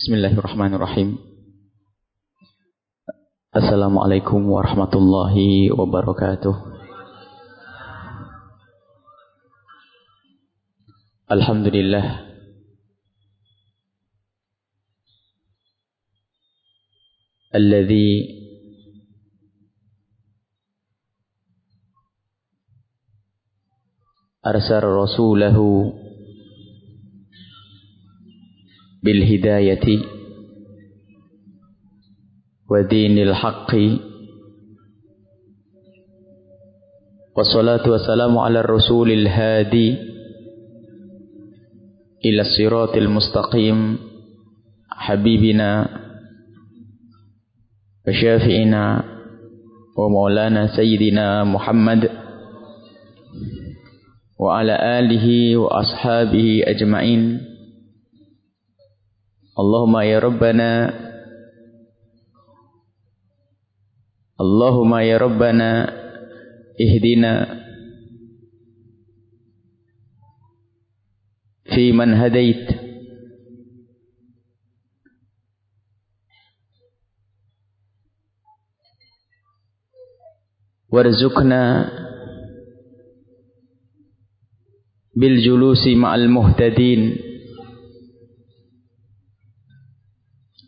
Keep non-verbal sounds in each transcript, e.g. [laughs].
Bismillahirrahmanirrahim. Assalamualaikum warahmatullahi wabarakatuh. Alhamdulillah. الذي أرسل رسوله بالهداية ودين الحق. والصلاة والسلام على الرسول الهادي إلى الصراط المستقيم. حبيبنا وشافئنا ومولانا سيدنا محمد وعلى آله وأصحابه أجمعين. اللهم يا ربنا اللهم يا ربنا اهدنا في من هديت. وارزقنا بالجلوس مع المهتدين.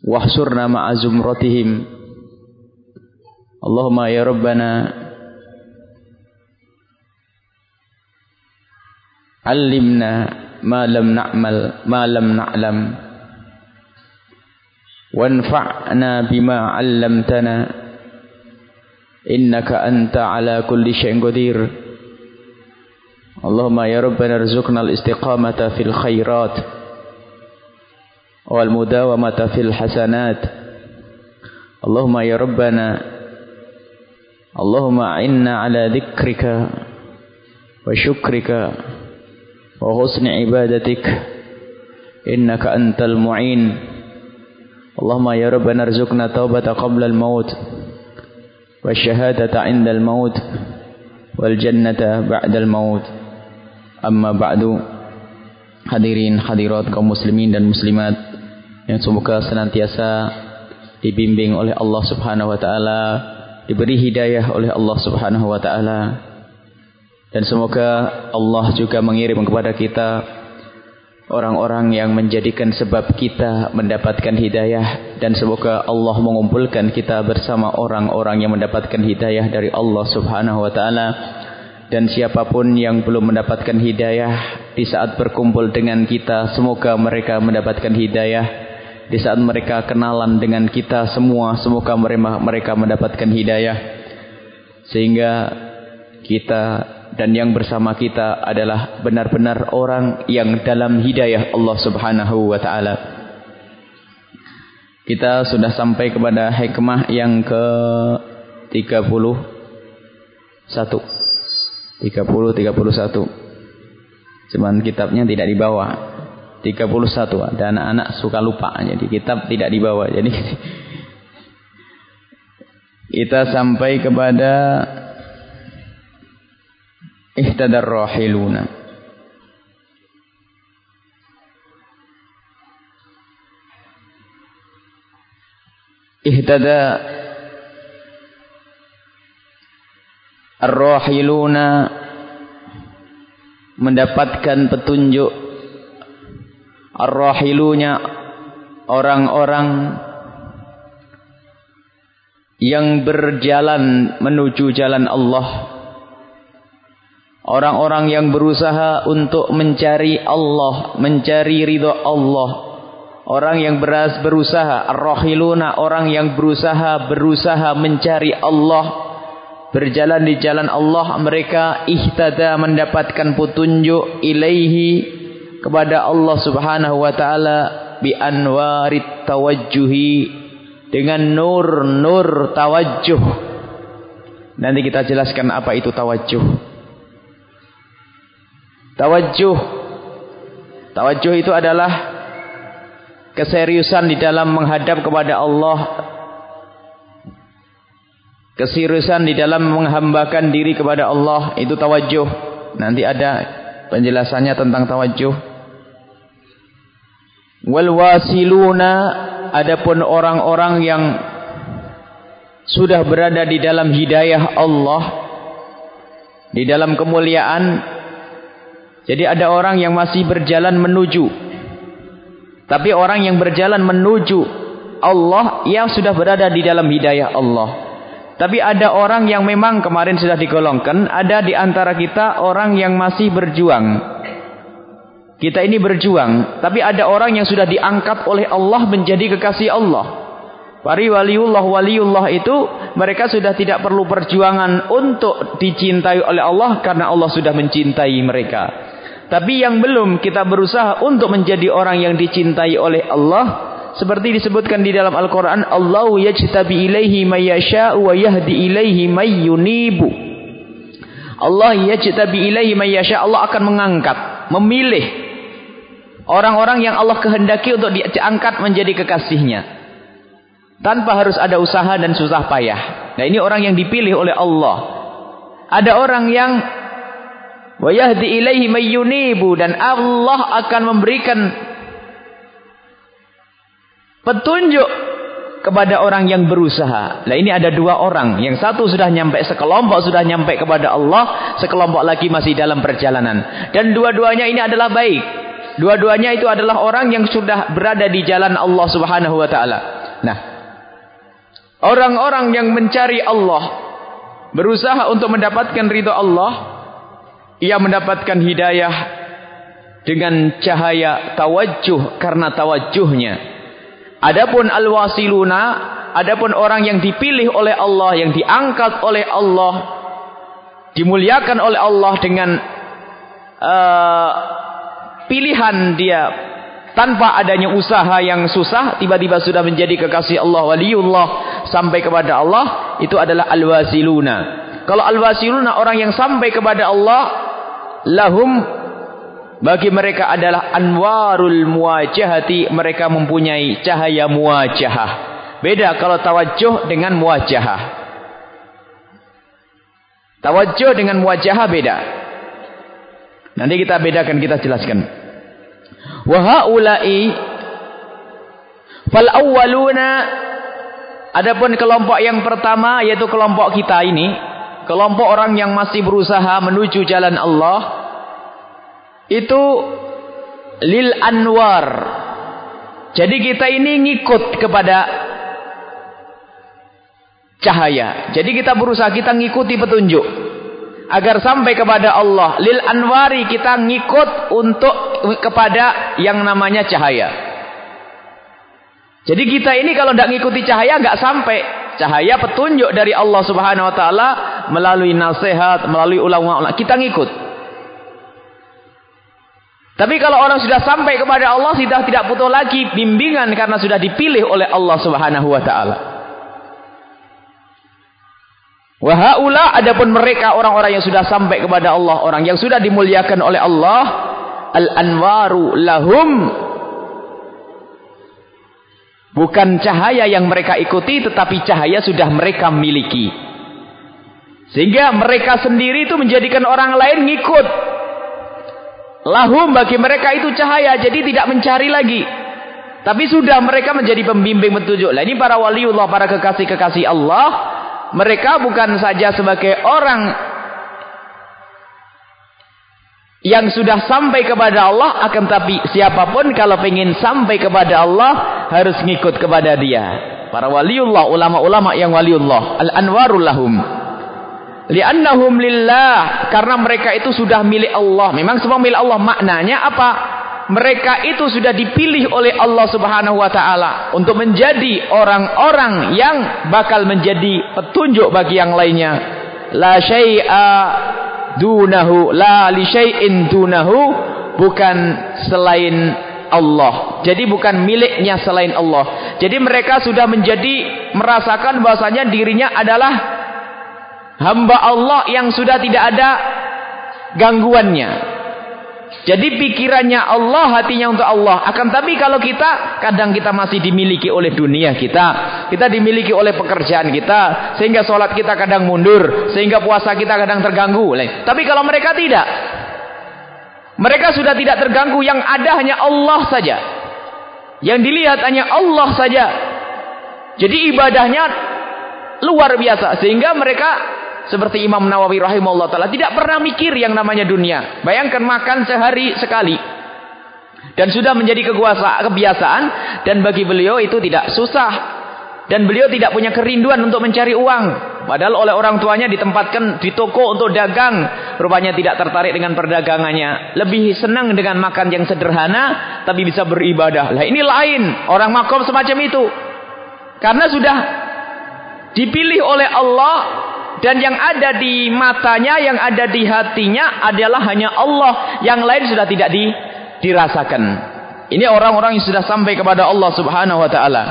واحشرنا مع زمرتهم اللهم يا ربنا علمنا ما لم نعمل ما لم نعلم وانفعنا بما علمتنا إنك أنت على كل شيء قدير اللهم يا ربنا ارزقنا الاستقامة في الخيرات والمداومة في الحسنات. اللهم يا ربنا اللهم أعنا على ذكرك وشكرك وحسن عبادتك. إنك أنت المعين. اللهم يا ربنا ارزقنا توبة قبل الموت والشهادة عند الموت والجنة بعد الموت. أما بعد hadirin hadirat kaum muslimin dan yang semoga senantiasa dibimbing oleh Allah Subhanahu wa taala, diberi hidayah oleh Allah Subhanahu wa taala. Dan semoga Allah juga mengirim kepada kita orang-orang yang menjadikan sebab kita mendapatkan hidayah. Dan semoga Allah mengumpulkan kita bersama orang-orang yang mendapatkan hidayah dari Allah Subhanahu wa taala. Dan siapa pun yang belum mendapatkan hidayah di saat berkumpul dengan kita semoga mereka mendapatkan hidayah di saat mereka kenalan dengan kita semua semoga mereka mendapatkan hidayah sehingga kita dan yang bersama kita adalah benar-benar orang yang dalam hidayah Allah Subhanahu wa taala. Kita sudah sampai kepada hikmah yang ke 31. 30 31. Cuman kitabnya tidak dibawa. 31 dan anak-anak suka lupa jadi kitab tidak dibawa jadi kita sampai kepada ihtadar rahiluna ihtada ar-rahiluna mendapatkan petunjuk ar-rahilunya orang-orang yang berjalan menuju jalan Allah. Orang-orang yang berusaha untuk mencari Allah mencari ridha Allah. Orang yang beras berusaha ar-rahiluna orang yang berusaha berusaha mencari Allah. Berjalan di jalan Allah mereka ihtada mendapatkan petunjuk ilaihi kepada Allah Subhanahu wa taala bi anwarit tawajjuhi dengan nur-nur tawajjuh. Nanti kita jelaskan apa itu tawajjuh. Tawajjuh Tawajjuh itu adalah keseriusan di dalam menghadap kepada Allah. Keseriusan di dalam menghambakan diri kepada Allah itu tawajjuh. Nanti ada penjelasannya tentang tawajjuh. Wal wasiluna adapun orang-orang yang sudah berada di dalam hidayah Allah di dalam kemuliaan jadi ada orang yang masih berjalan menuju. Tapi orang yang berjalan menuju Allah yang sudah berada di dalam hidayah Allah. Tapi ada orang yang memang kemarin sudah digolongkan ada di antara kita orang yang masih berjuang kita ini berjuang tapi ada orang yang sudah diangkat oleh Allah menjadi kekasih Allah Para waliullah waliullah itu mereka sudah tidak perlu perjuangan untuk dicintai oleh Allah karena Allah sudah mencintai mereka. Tapi yang belum kita berusaha untuk menjadi orang yang dicintai oleh Allah seperti disebutkan di dalam Al-Qur'an Allahu yajtabi ilaihi may yasha'u wa yahdi ilaihi may. Allah yajtabi ilaihi may Allah akan mengangkat, memilih orang-orang yang Allah kehendaki untuk diangkat menjadi kekasihnya tanpa harus ada usaha dan susah payah. Nah ini orang yang dipilih oleh Allah. Ada orang yang wayahdi ilaihi mayyunibu dan Allah akan memberikan petunjuk kepada orang yang berusaha. Nah ini ada dua orang. Yang satu sudah nyampe sekelompok sudah nyampe kepada Allah, sekelompok lagi masih dalam perjalanan. Dan dua-duanya ini adalah baik. Dua-duanya itu adalah orang yang sudah berada di jalan Allah Subhanahu wa taala. Nah, Orang-orang yang mencari Allah. Berusaha untuk mendapatkan ridha Allah. Ia mendapatkan hidayah. Dengan cahaya tawajjuh. Karena tawajjuhnya. Adapun al-wasiluna. Adapun orang yang dipilih oleh Allah. Yang diangkat oleh Allah. Dimuliakan oleh Allah dengan. Uh, pilihan dia tanpa adanya usaha yang susah tiba-tiba sudah menjadi kekasih Allah waliullah sampai kepada Allah itu adalah al-wasiluna kalau al-wasiluna orang yang sampai kepada Allah lahum bagi mereka adalah anwarul muwajahati mereka mempunyai cahaya muwajahah. Beda kalau tawajjuh dengan muwajahah. Tawajjuh dengan muwajahah beda nanti kita bedakan kita jelaskan. Wa haula'i fal awwaluna. Adapun kelompok yang pertama yaitu kelompok kita ini kelompok orang yang masih berusaha menuju jalan Allah itu lil anwar. Jadi kita ini ngikut kepada cahaya. Jadi kita berusaha kita ngikuti petunjuk agar sampai kepada Allah. Lil anwari kita ngikut untuk kepada yang namanya cahaya. Jadi kita ini kalau tidak ngikuti cahaya nggak sampai. Cahaya petunjuk dari Allah Subhanahu Wa Taala melalui nasihat, melalui ulama-ulama kita ngikut. Tapi kalau orang sudah sampai kepada Allah sudah tidak butuh lagi bimbingan karena sudah dipilih oleh Allah Subhanahu Wa Taala. Wahaula adapun mereka orang-orang yang sudah sampai kepada Allah, orang yang sudah dimuliakan oleh Allah, al-anwaru lahum bukan cahaya yang mereka ikuti tetapi cahaya sudah mereka miliki. Sehingga mereka sendiri itu menjadikan orang lain ngikut. Lahum bagi mereka itu cahaya, jadi tidak mencari lagi. Tapi sudah mereka menjadi pembimbing petunjuk. Lah ini para waliullah, para kekasih-kekasih Allah mereka bukan saja sebagai orang yang sudah sampai kepada Allah akan tapi siapa pun kalau ingin sampai kepada Allah harus ngikut kepada dia. Para waliullah ulama-ulama yang waliullah al-anwarul lahum. Li'annahum lillah karena mereka itu sudah milik Allah. Memang semua milik Allah. Maknanya apa mereka itu sudah dipilih oleh Allah Subhanahu wa taala untuk menjadi orang-orang yang bakal menjadi petunjuk bagi yang lainnya. La syai'a dunahu la li syai'in dunahu bukan selain Allah. Jadi bukan miliknya selain Allah. Jadi mereka sudah menjadi merasakan bahasanya dirinya adalah hamba Allah yang sudah tidak ada gangguannya. Jadi pikirannya Allah, hatinya untuk Allah. Akan tapi kalau kita, kadang kita masih dimiliki oleh dunia kita. Kita dimiliki oleh pekerjaan kita. Sehingga sholat kita kadang mundur. Sehingga puasa kita kadang terganggu. Tapi kalau mereka tidak. Mereka sudah tidak terganggu. Yang ada hanya Allah saja. Yang dilihat hanya Allah saja. Jadi ibadahnya luar biasa. Sehingga mereka seperti Imam Nawawi rahimahullah ta'ala tidak pernah mikir yang namanya dunia. Bayangkan makan sehari sekali. Dan sudah menjadi kebiasaan. Dan bagi beliau itu tidak susah. Dan beliau tidak punya kerinduan untuk mencari uang. Padahal oleh orang tuanya ditempatkan di toko untuk dagang. Rupanya tidak tertarik dengan perdagangannya. Lebih senang dengan makan yang sederhana. Tapi bisa beribadah. Lah ini lain. Orang makom semacam itu. Karena sudah dipilih oleh Allah. Dan yang ada di matanya, yang ada di hatinya adalah hanya Allah. Yang lain sudah tidak di, dirasakan. Ini orang-orang yang sudah sampai kepada Allah subhanahu wa ta'ala.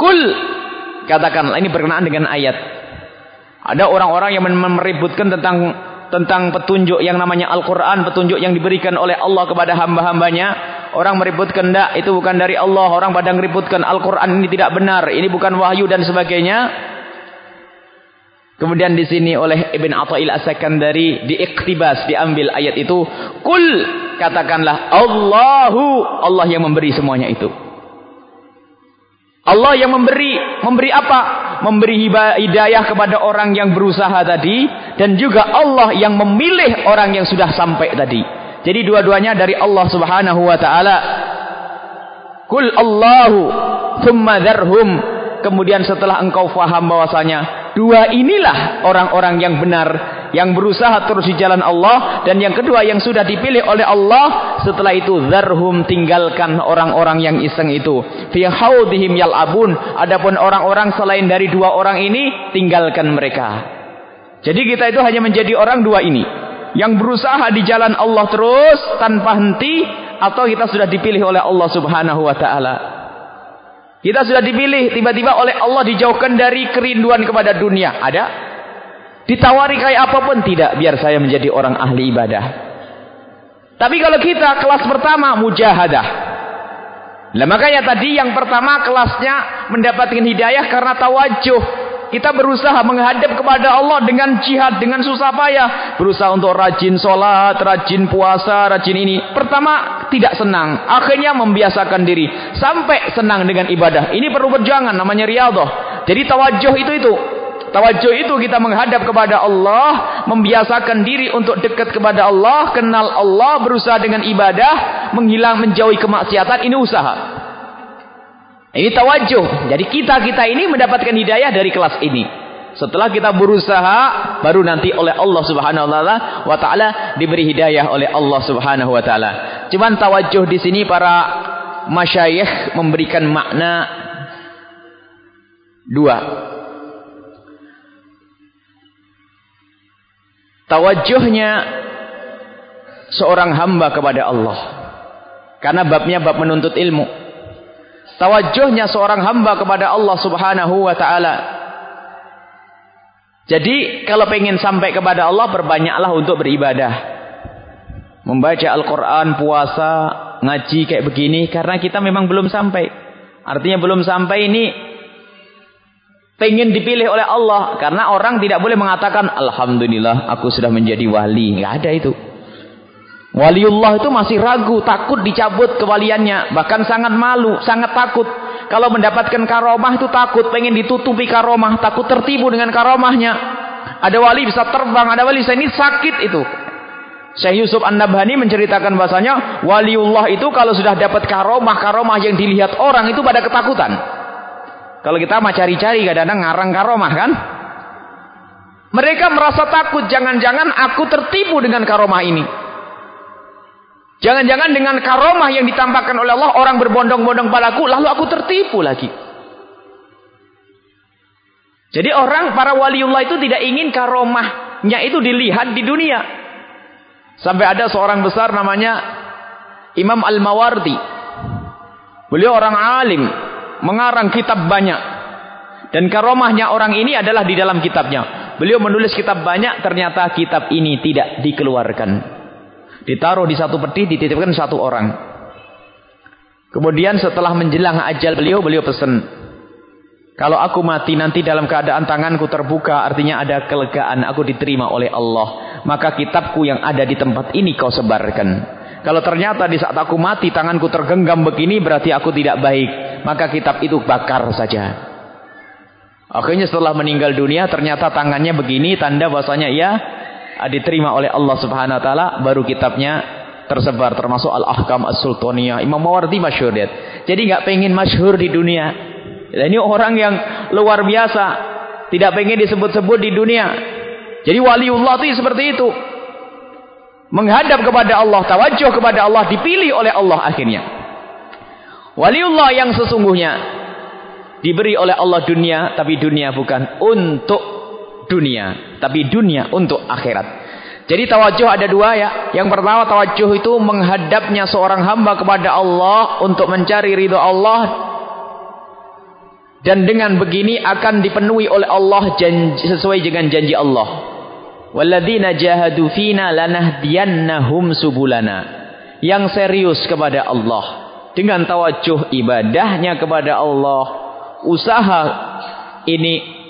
Kul Katakanlah ini berkenaan dengan ayat. Ada orang-orang yang meributkan tentang tentang petunjuk yang namanya Al-Quran, petunjuk yang diberikan oleh Allah kepada hamba-hambanya. Orang meributkan, tidak, itu bukan dari Allah. Orang pada meributkan Al-Quran ini tidak benar, ini bukan wahyu dan sebagainya. Kemudian di sini oleh Ibn Atta'il As-Sakandari diiktibas, diambil ayat itu. Kul, katakanlah, Allahu, Allah yang memberi semuanya itu. Allah yang memberi, memberi apa? Memberi hidayah kepada orang yang berusaha tadi. Dan juga Allah yang memilih orang yang sudah sampai tadi. Jadi dua-duanya dari Allah subhanahu wa ta'ala. Kul Allahu thumma dharhum. Kemudian setelah engkau faham bahwasanya dua inilah orang-orang yang benar yang berusaha terus di jalan Allah dan yang kedua yang sudah dipilih oleh Allah setelah itu zarhum tinggalkan orang-orang yang iseng itu. Fi haudihim yal'abun. Adapun orang-orang selain dari dua orang ini tinggalkan mereka. Jadi kita itu hanya menjadi orang dua ini yang berusaha di jalan Allah terus tanpa henti atau kita sudah dipilih oleh Allah Subhanahu wa taala kita sudah dipilih tiba-tiba oleh Allah dijauhkan dari kerinduan kepada dunia ada Ditawari kayak apa pun tidak, biar saya menjadi orang ahli ibadah. Tapi kalau kita kelas pertama mujahadah. Nah, makanya tadi yang pertama kelasnya mendapatkan hidayah karena tawajuh. Kita berusaha menghadap kepada Allah dengan jihad, dengan susah payah. Berusaha untuk rajin sholat, rajin puasa, rajin ini. Pertama tidak senang. Akhirnya membiasakan diri. Sampai senang dengan ibadah. Ini perlu perjuangan, namanya riyadhah. Jadi tawajuh itu itu. Tawajuh itu kita menghadap kepada Allah, membiasakan diri untuk dekat kepada Allah, kenal Allah, berusaha dengan ibadah, menghilang menjauhi kemaksiatan, ini usaha. Ini tawajuh. Jadi kita-kita ini mendapatkan hidayah dari kelas ini. Setelah kita berusaha, baru nanti oleh Allah Subhanahu wa taala diberi hidayah oleh Allah Subhanahu wa taala. Cuman tawajuh di sini para masyayikh memberikan makna dua. tawajuhnya seorang hamba kepada Allah. Karena babnya bab menuntut ilmu. Tawajuhnya seorang hamba kepada Allah subhanahu wa ta'ala. Jadi kalau pengen sampai kepada Allah berbanyaklah untuk beribadah. Membaca Al-Quran, puasa, ngaji kayak begini. Karena kita memang belum sampai. Artinya belum sampai ini pengen dipilih oleh Allah karena orang tidak boleh mengatakan alhamdulillah aku sudah menjadi wali nggak ada itu waliullah itu masih ragu takut dicabut kewaliannya. Bahkan sangat malu sangat takut. Kalau mendapatkan karomah itu takut pengen ditutupi karomah takut tertipu dengan karomahnya. Ada wali bisa terbang ada wali bisa ini sakit itu. Syekh Yusuf An-Nabhani menceritakan bahasanya waliullah itu kalau sudah dapat karomah karomah yang dilihat orang itu pada ketakutan. Kalau kita mah cari-cari kadang-kadang ngarang karomah kan? Mereka merasa takut jangan-jangan aku tertipu dengan karomah ini. Jangan-jangan dengan karomah yang ditampakkan oleh Allah orang berbondong-bondong padaku lalu aku tertipu lagi. Jadi orang para waliullah itu tidak ingin karomahnya itu dilihat di dunia. Sampai ada seorang besar namanya Imam Al-Mawardi. Beliau orang alim, mengarang kitab banyak. Dan karomahnya orang ini adalah di dalam kitabnya. Beliau menulis kitab banyak, ternyata kitab ini tidak dikeluarkan. Ditaruh di satu peti, dititipkan satu orang. Kemudian setelah menjelang ajal beliau, beliau pesan. Kalau aku mati nanti dalam keadaan tanganku terbuka, artinya ada kelegaan, aku diterima oleh Allah. Maka kitabku yang ada di tempat ini kau sebarkan. Kalau ternyata di saat aku mati tanganku tergenggam begini berarti aku tidak baik. Maka kitab itu bakar saja. Akhirnya setelah meninggal dunia ternyata tangannya begini tanda bahwasanya ia diterima oleh Allah Subhanahu wa taala baru kitabnya tersebar termasuk Al-Ahkam As-Sultaniyah. Imam Mawardi masyhur dia. Jadi enggak pengen masyhur di dunia. Dan ini orang yang luar biasa, tidak pengen disebut-sebut di dunia. Jadi waliullah itu seperti itu. Menghadap kepada Allah, tawajuh kepada Allah, dipilih oleh Allah akhirnya. Waliullah yang sesungguhnya Diberi oleh Allah dunia, tapi dunia bukan untuk dunia, tapi dunia untuk akhirat. Jadi tawajuh ada dua ya. Yang pertama tawajuh itu menghadapnya seorang hamba kepada Allah untuk mencari ridho Allah. Dan dengan begini akan dipenuhi oleh Allah janji, sesuai dengan janji Allah. Walladzina jahadu fina lanahdiyannahum subulana. Yang serius kepada Allah dengan tawajuh ibadahnya kepada Allah usaha ini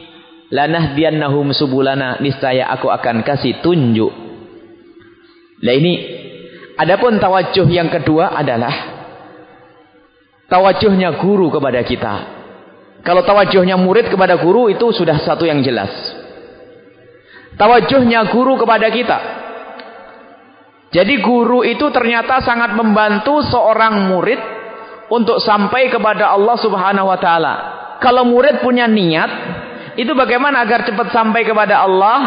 lanah diannahum subulana niscaya aku akan kasih tunjuk. Nah ini adapun tawajuh yang kedua adalah tawajuhnya guru kepada kita. Kalau tawajuhnya murid kepada guru itu sudah satu yang jelas. Tawajuhnya guru kepada kita. Jadi guru itu ternyata sangat membantu seorang murid untuk sampai kepada Allah Subhanahu wa taala. Kalau murid punya niat, itu bagaimana agar cepat sampai kepada Allah?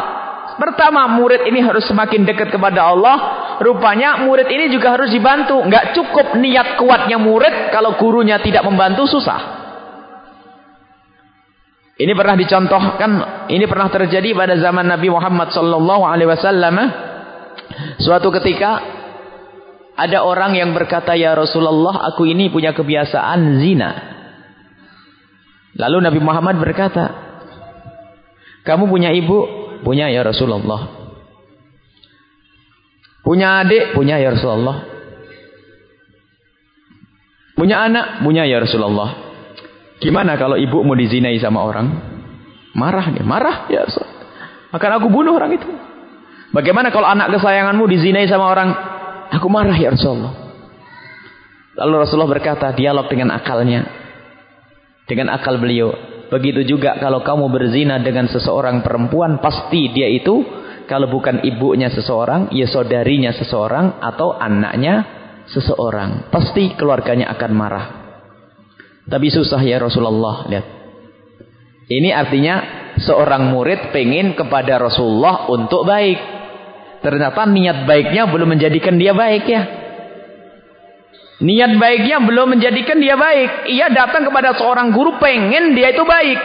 Pertama, murid ini harus semakin dekat kepada Allah. Rupanya murid ini juga harus dibantu. Enggak cukup niat kuatnya murid kalau gurunya tidak membantu susah. Ini pernah dicontohkan, ini pernah terjadi pada zaman Nabi Muhammad sallallahu alaihi wasallam. Suatu ketika ada orang yang berkata, "Ya Rasulullah, aku ini punya kebiasaan zina." Lalu Nabi Muhammad berkata, kamu punya ibu? Punya ya Rasulullah. Punya adik? Punya ya Rasulullah. Punya anak? Punya ya Rasulullah. Gimana kalau ibu mau dizinai sama orang? Marah dia, marah ya Rasulullah. Akan aku bunuh orang itu. Bagaimana kalau anak kesayanganmu dizinai sama orang? Aku marah ya Rasulullah. Lalu Rasulullah berkata, dialog dengan akalnya dengan akal beliau. Begitu juga kalau kamu berzina dengan seseorang perempuan, pasti dia itu kalau bukan ibunya seseorang, ya saudarinya seseorang atau anaknya seseorang. Pasti keluarganya akan marah. Tapi susah ya Rasulullah, lihat. Ini artinya seorang murid pengen kepada Rasulullah untuk baik. Ternyata niat baiknya belum menjadikan dia baik ya. Niat baiknya belum menjadikan dia baik. Ia datang kepada seorang guru pengen dia itu baik.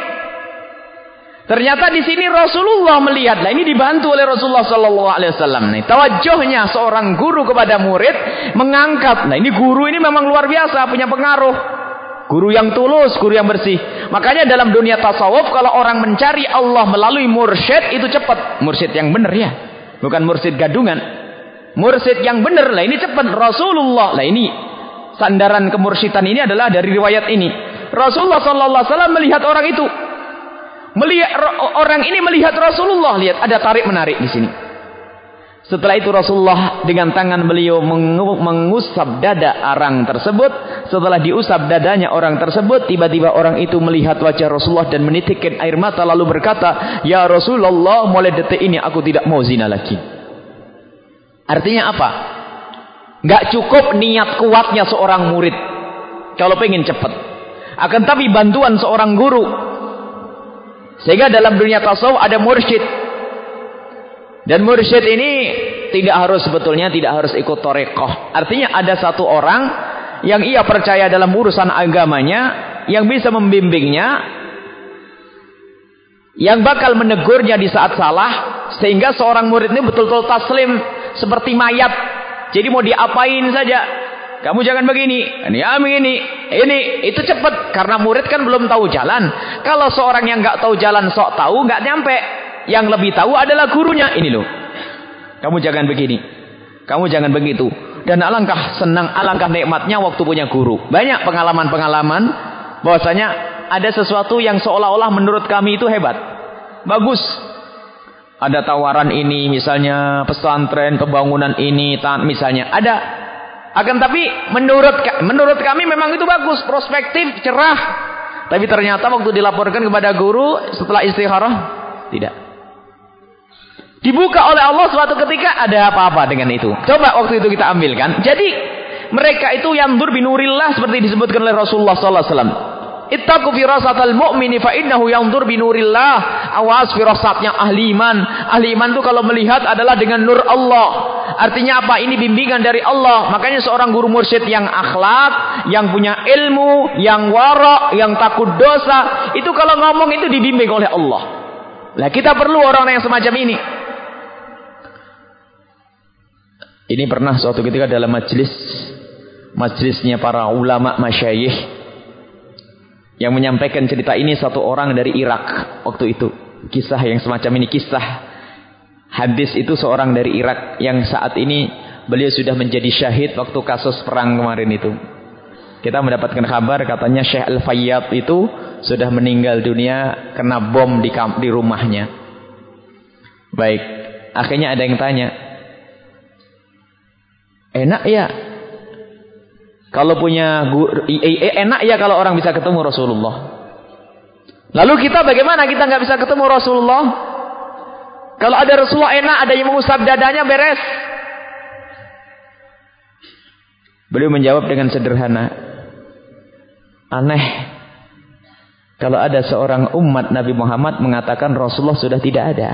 Ternyata di sini Rasulullah melihat. Nah ini dibantu oleh Rasulullah Sallallahu Alaihi Wasallam. Nih tawajuhnya seorang guru kepada murid mengangkat. Nah ini guru ini memang luar biasa punya pengaruh. Guru yang tulus, guru yang bersih. Makanya dalam dunia tasawuf kalau orang mencari Allah melalui mursyid itu cepat. Mursyid yang benar ya. Bukan mursyid gadungan. Mursyid yang benar lah ini cepat. Rasulullah lah ini sandaran kemursitan ini adalah dari riwayat ini. Rasulullah sallallahu alaihi wasallam melihat orang itu. Melihat orang ini melihat Rasulullah, lihat ada tarik menarik di sini. Setelah itu Rasulullah dengan tangan beliau mengusap dada orang tersebut. Setelah diusap dadanya orang tersebut, tiba-tiba orang itu melihat wajah Rasulullah dan menitikkan air mata lalu berkata, "Ya Rasulullah, mulai detik ini aku tidak mau zina lagi." Artinya apa? Gak cukup niat kuatnya seorang murid. Kalau pengen cepat. Akan tapi bantuan seorang guru. Sehingga dalam dunia tasawuf ada mursyid. Dan mursyid ini tidak harus sebetulnya tidak harus ikut torekoh. Artinya ada satu orang yang ia percaya dalam urusan agamanya. Yang bisa membimbingnya. Yang bakal menegurnya di saat salah. Sehingga seorang murid ini betul-betul taslim. Seperti mayat jadi mau diapain saja. Kamu jangan begini, ini ya begini, ini itu cepat karena murid kan belum tahu jalan. Kalau seorang yang nggak tahu jalan sok tahu nggak nyampe. Yang lebih tahu adalah gurunya. Ini loh. Kamu jangan begini. Kamu jangan begitu. Dan alangkah senang, alangkah nikmatnya waktu punya guru. Banyak pengalaman-pengalaman bahwasanya ada sesuatu yang seolah-olah menurut kami itu hebat. Bagus. Ada tawaran ini misalnya pesantren pembangunan ini misalnya ada Akan tapi menurut menurut kami memang itu bagus, prospektif, cerah. Tapi ternyata waktu dilaporkan kepada guru setelah istikharah tidak. Dibuka oleh Allah suatu ketika ada apa-apa dengan itu. Coba waktu itu kita ambilkan. Jadi mereka itu yang dur binurillah seperti disebutkan oleh Rasulullah wasallam. Ittaqu firasatal mu'mini fa innahu yanzur bi nurillah. Awas firasatnya ahli iman. Ahli iman itu kalau melihat adalah dengan nur Allah. Artinya apa? Ini bimbingan dari Allah. Makanya seorang guru mursyid yang akhlak, yang punya ilmu, yang warak, yang takut dosa, itu kalau ngomong itu dibimbing oleh Allah. Lah kita perlu orang yang semacam ini. Ini pernah suatu ketika dalam majlis majlisnya para ulama masyayikh yang menyampaikan cerita ini satu orang dari Irak waktu itu. Kisah yang semacam ini kisah hadis itu seorang dari Irak yang saat ini beliau sudah menjadi syahid waktu kasus perang kemarin itu. Kita mendapatkan kabar katanya Syekh Al-Fayyad itu sudah meninggal dunia kena bom di di rumahnya. Baik, akhirnya ada yang tanya. Enak ya kalau punya enak ya kalau orang bisa ketemu Rasulullah. Lalu kita bagaimana kita nggak bisa ketemu Rasulullah? Kalau ada Rasulullah enak, ada yang mengusap dadanya beres. Beliau menjawab dengan sederhana. Aneh. Kalau ada seorang umat Nabi Muhammad mengatakan Rasulullah sudah tidak ada.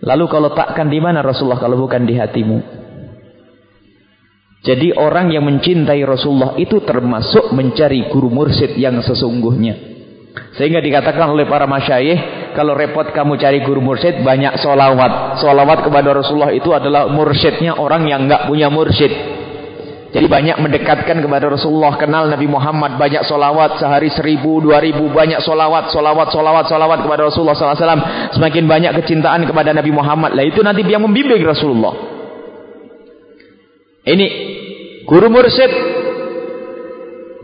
Lalu kalau takkan di mana Rasulullah kalau bukan di hatimu? Jadi orang yang mencintai Rasulullah itu termasuk mencari guru mursyid yang sesungguhnya. Sehingga dikatakan oleh para masyayikh, kalau repot kamu cari guru mursyid, banyak solawat. Solawat kepada Rasulullah itu adalah mursyidnya orang yang enggak punya mursyid. Jadi banyak mendekatkan kepada Rasulullah, kenal Nabi Muhammad, banyak solawat, sehari seribu, dua ribu, banyak solawat, solawat, solawat, solawat kepada Rasulullah SAW. Semakin banyak kecintaan kepada Nabi Muhammad, lah itu nanti yang membimbing Rasulullah. Ini guru mursyid.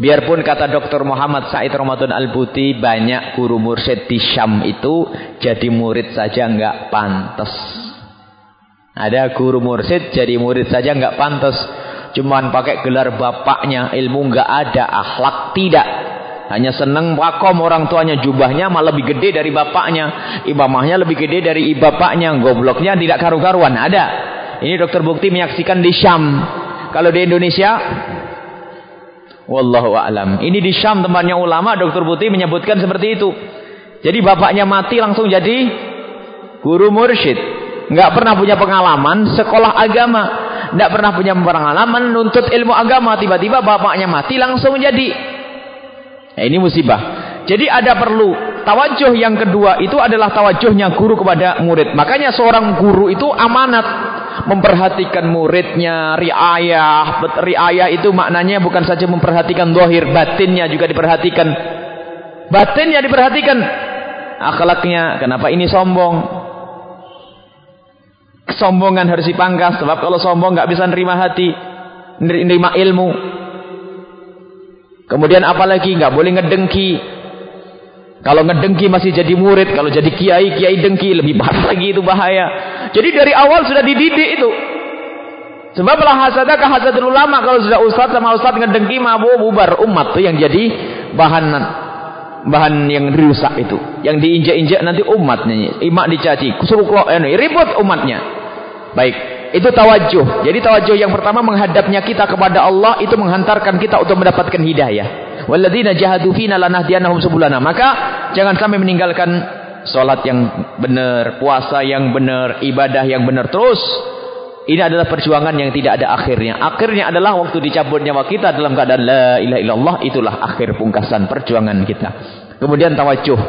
Biarpun kata Dr. Muhammad Said Ramadan Al-Buti banyak guru mursyid di Syam itu jadi murid saja enggak pantas. Ada guru mursyid jadi murid saja enggak pantas. Cuman pakai gelar bapaknya, ilmu enggak ada, akhlak tidak. Hanya senang wakom orang tuanya jubahnya malah lebih gede dari bapaknya. Imamahnya lebih gede dari bapaknya. Gobloknya tidak karu-karuan. Ada. Ini dokter bukti menyaksikan di Syam. Kalau di Indonesia, wallahu a'lam. Ini di Syam tempatnya ulama, dokter bukti menyebutkan seperti itu. Jadi bapaknya mati langsung jadi guru mursyid. Enggak pernah punya pengalaman sekolah agama. Enggak pernah punya pengalaman nuntut ilmu agama. Tiba-tiba bapaknya mati langsung jadi. Nah, ini musibah. Jadi ada perlu tawajuh yang kedua itu adalah tawajuhnya guru kepada murid. Makanya seorang guru itu amanat memperhatikan muridnya, riayah. Riayah itu maknanya bukan saja memperhatikan dohir, batinnya juga diperhatikan. Batinnya diperhatikan. Akhlaknya, kenapa ini sombong? Kesombongan harus dipangkas, sebab kalau sombong nggak bisa nerima hati, nerima ilmu. Kemudian apalagi nggak boleh ngedengki, kalau ngedengki masih jadi murid, kalau jadi kiai, kiai dengki lebih [laughs] bahaya lagi itu bahaya. Jadi dari awal sudah dididik itu. Sebab lah hasadah ke hasadul ulama kalau sudah ustaz sama ustaz ngedengki mabu bubar umat tuh yang jadi bahan bahan yang rusak itu. Yang diinjak-injak nanti umatnya. Imak dicaci, suruh ini ribut umatnya. Baik, itu tawajuh. Jadi tawajuh yang pertama menghadapnya kita kepada Allah itu menghantarkan kita untuk mendapatkan hidayah. Walladzina jahadu fina lanahdiyannahum subulana. Maka jangan sampai meninggalkan salat yang benar, puasa yang benar, ibadah yang benar terus. Ini adalah perjuangan yang tidak ada akhirnya. Akhirnya adalah waktu dicabut nyawa kita dalam keadaan la ilaha illallah itulah akhir pungkasan perjuangan kita. Kemudian tawajuh.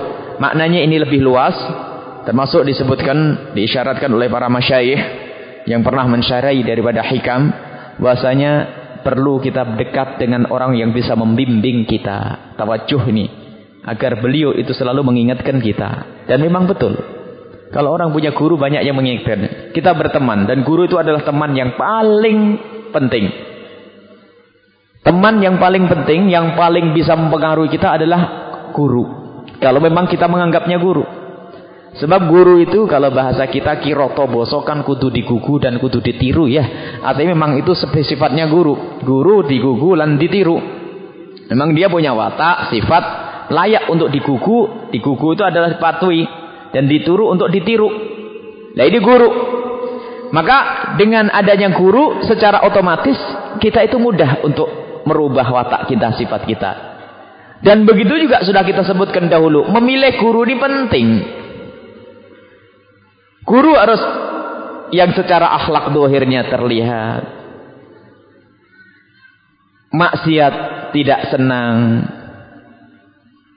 Maknanya ini lebih luas termasuk disebutkan diisyaratkan oleh para masyayikh yang pernah mensyarai daripada hikam bahasanya perlu kita dekat dengan orang yang bisa membimbing kita. Tawajuh ini. Agar beliau itu selalu mengingatkan kita. Dan memang betul. Kalau orang punya guru banyak yang mengingatkan. Kita berteman. Dan guru itu adalah teman yang paling penting. Teman yang paling penting, yang paling bisa mempengaruhi kita adalah guru. Kalau memang kita menganggapnya guru. Sebab guru itu kalau bahasa kita kiroto bosokan kudu digugu dan kudu ditiru ya. Artinya memang itu sifatnya guru. Guru digugu dan ditiru. Memang dia punya watak, sifat layak untuk digugu. Digugu itu adalah dipatuhi dan dituru untuk ditiru. Nah ini guru. Maka dengan adanya guru secara otomatis kita itu mudah untuk merubah watak kita, sifat kita. Dan begitu juga sudah kita sebutkan dahulu, memilih guru ini penting. Guru harus yang secara akhlak dohirnya terlihat. Maksiat tidak senang.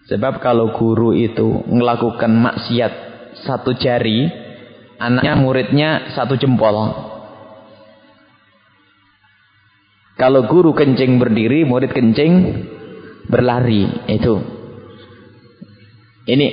Sebab kalau guru itu melakukan maksiat satu jari, anaknya muridnya satu jempol. Kalau guru kencing berdiri, murid kencing berlari. Itu. Ini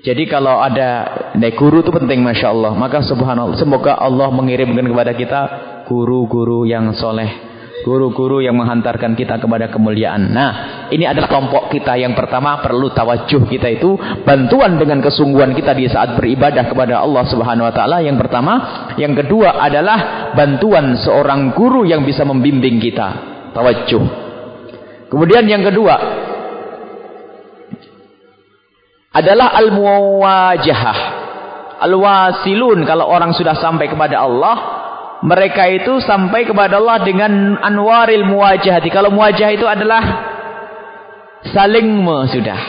jadi kalau ada nah, guru itu penting Masya Allah. Maka subhanallah. Semoga Allah mengirimkan kepada kita guru-guru yang soleh. Guru-guru yang menghantarkan kita kepada kemuliaan. Nah, ini adalah kelompok kita yang pertama perlu tawajuh kita itu bantuan dengan kesungguhan kita di saat beribadah kepada Allah Subhanahu wa taala yang pertama, yang kedua adalah bantuan seorang guru yang bisa membimbing kita. Tawajuh. Kemudian yang kedua, adalah al-muwajahah. Al-wasilun kalau orang sudah sampai kepada Allah, mereka itu sampai kepada Allah dengan anwaril muwajahati. Kalau muwajah itu adalah saling sudah.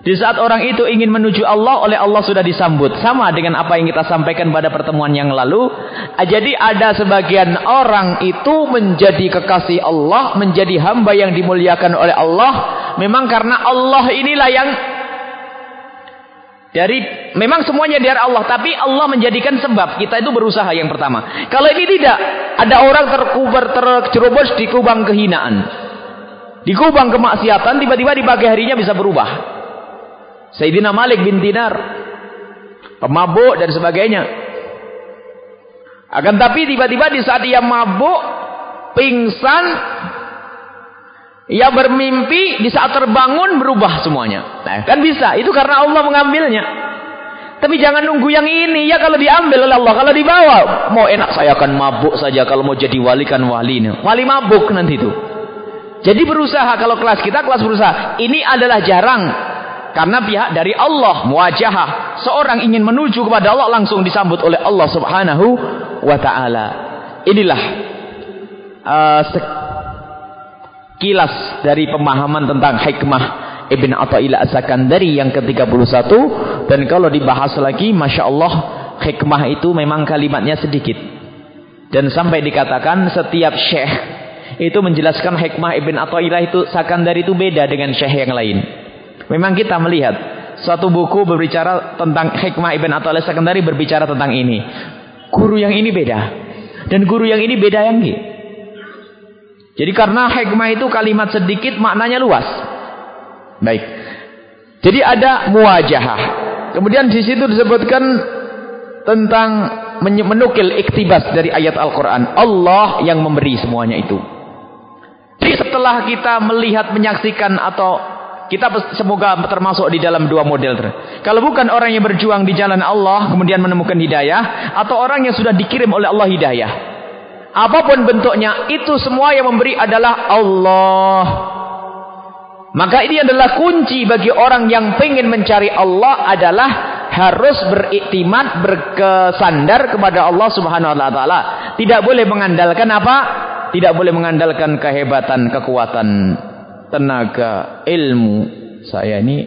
Di saat orang itu ingin menuju Allah, oleh Allah sudah disambut. Sama dengan apa yang kita sampaikan pada pertemuan yang lalu. Jadi ada sebagian orang itu menjadi kekasih Allah, menjadi hamba yang dimuliakan oleh Allah. Memang karena Allah inilah yang dari memang semuanya dari Allah, tapi Allah menjadikan sebab kita itu berusaha yang pertama. Kalau ini tidak, ada orang terkubar terjerobos di kubang kehinaan. Di kubang kemaksiatan tiba-tiba di pagi harinya bisa berubah. Sayyidina Malik bin Dinar pemabuk dan sebagainya. Akan tapi tiba-tiba di saat dia mabuk, pingsan, ia bermimpi di saat terbangun berubah semuanya. Nah, kan bisa. Itu karena Allah mengambilnya. Tapi jangan nunggu yang ini. Ya kalau diambil oleh Allah. Kalau dibawa. Mau enak saya akan mabuk saja. Kalau mau jadi wali kan wali. Wali mabuk nanti itu. Jadi berusaha. Kalau kelas kita kelas berusaha. Ini adalah jarang. Karena pihak dari Allah. Muwajahah. Seorang ingin menuju kepada Allah. Langsung disambut oleh Allah subhanahu wa ta'ala. Inilah. Uh, kilas dari pemahaman tentang hikmah Ibn Atta'illah As-Sakandari yang ke-31. Dan kalau dibahas lagi Masya Allah hikmah itu memang kalimatnya sedikit. Dan sampai dikatakan setiap syekh itu menjelaskan hikmah Ibn Atta'illah itu Sakandari itu beda dengan syekh yang lain. Memang kita melihat suatu buku berbicara tentang hikmah Ibn Atta'illah Sakandari berbicara tentang ini. Guru yang ini beda. Dan guru yang ini beda yang ini jadi karena hikmah itu kalimat sedikit maknanya luas. Baik. Jadi ada muwajahah. Kemudian di situ disebutkan tentang menukil iktibas dari ayat Al-Qur'an. Allah yang memberi semuanya itu. Jadi setelah kita melihat menyaksikan atau kita semoga termasuk di dalam dua model. Kalau bukan orang yang berjuang di jalan Allah kemudian menemukan hidayah atau orang yang sudah dikirim oleh Allah hidayah. Apa pun bentuknya, itu semua yang memberi adalah Allah. Maka ini adalah kunci bagi orang yang ingin mencari Allah adalah harus beriktimat, berkesandar kepada Allah Subhanahu wa taala. Tidak boleh mengandalkan apa? Tidak boleh mengandalkan kehebatan, kekuatan, tenaga, ilmu. Saya ini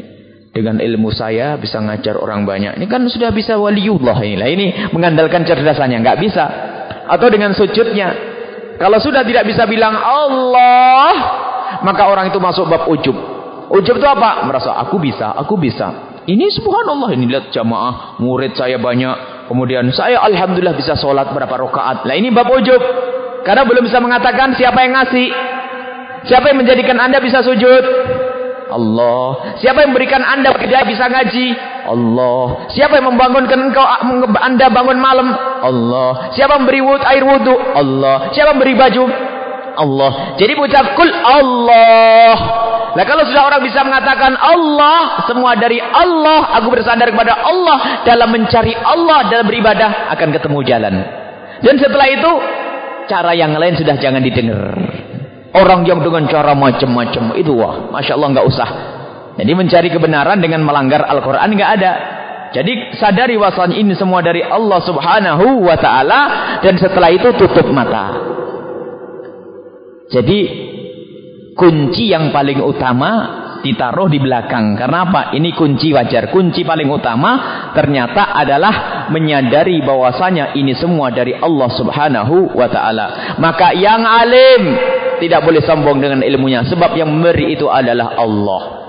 dengan ilmu saya bisa ngajar orang banyak. Ini kan sudah bisa waliullah inilah. Ini mengandalkan cerdasannya, enggak bisa atau dengan sujudnya. Kalau sudah tidak bisa bilang Allah, maka orang itu masuk bab ujub. Ujub itu apa? Merasa aku bisa, aku bisa. Ini subhanallah ini lihat jamaah murid saya banyak. Kemudian saya alhamdulillah bisa sholat berapa rakaat. Nah ini bab ujub. Karena belum bisa mengatakan siapa yang ngasih. Siapa yang menjadikan anda bisa sujud? Allah. Siapa yang memberikan anda kerja bisa ngaji? Allah. Siapa yang membangunkan engkau anda bangun malam? Allah. Siapa memberi wud, air wudhu? Allah. Siapa memberi baju? Allah. Jadi ucap kul Allah. Nah kalau sudah orang bisa mengatakan Allah, semua dari Allah, aku bersandar kepada Allah dalam mencari Allah dalam beribadah akan ketemu jalan. Dan setelah itu cara yang lain sudah jangan didengar. Orang yang dengan cara macam-macam itu wah, masya Allah nggak usah. Jadi mencari kebenaran dengan melanggar Al-Quran nggak ada. Jadi sadari wasan ini semua dari Allah Subhanahu wa taala dan setelah itu tutup mata. Jadi kunci yang paling utama ditaruh di belakang. Karena apa? Ini kunci wajar. Kunci paling utama ternyata adalah menyadari bahwasanya ini semua dari Allah Subhanahu wa taala. Maka yang alim tidak boleh sombong dengan ilmunya sebab yang memberi itu adalah Allah.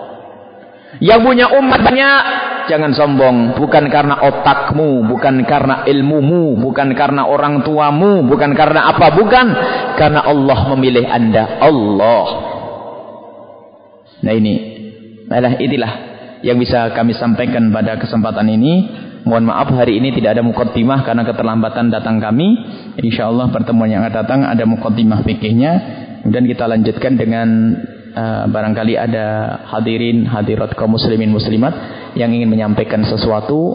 Yang punya umat banyak, jangan sombong. Bukan karena otakmu, bukan karena ilmumu, bukan karena orang tuamu, bukan karena apa, bukan. Karena Allah memilih anda. Allah. Nah ini, adalah inilah yang bisa kami sampaikan pada kesempatan ini. Mohon maaf hari ini tidak ada mukaddimah karena keterlambatan datang kami. InsyaAllah pertemuan yang akan datang ada mukaddimah fikihnya. Kemudian kita lanjutkan dengan uh, barangkali ada hadirin hadirat kaum muslimin muslimat yang ingin menyampaikan sesuatu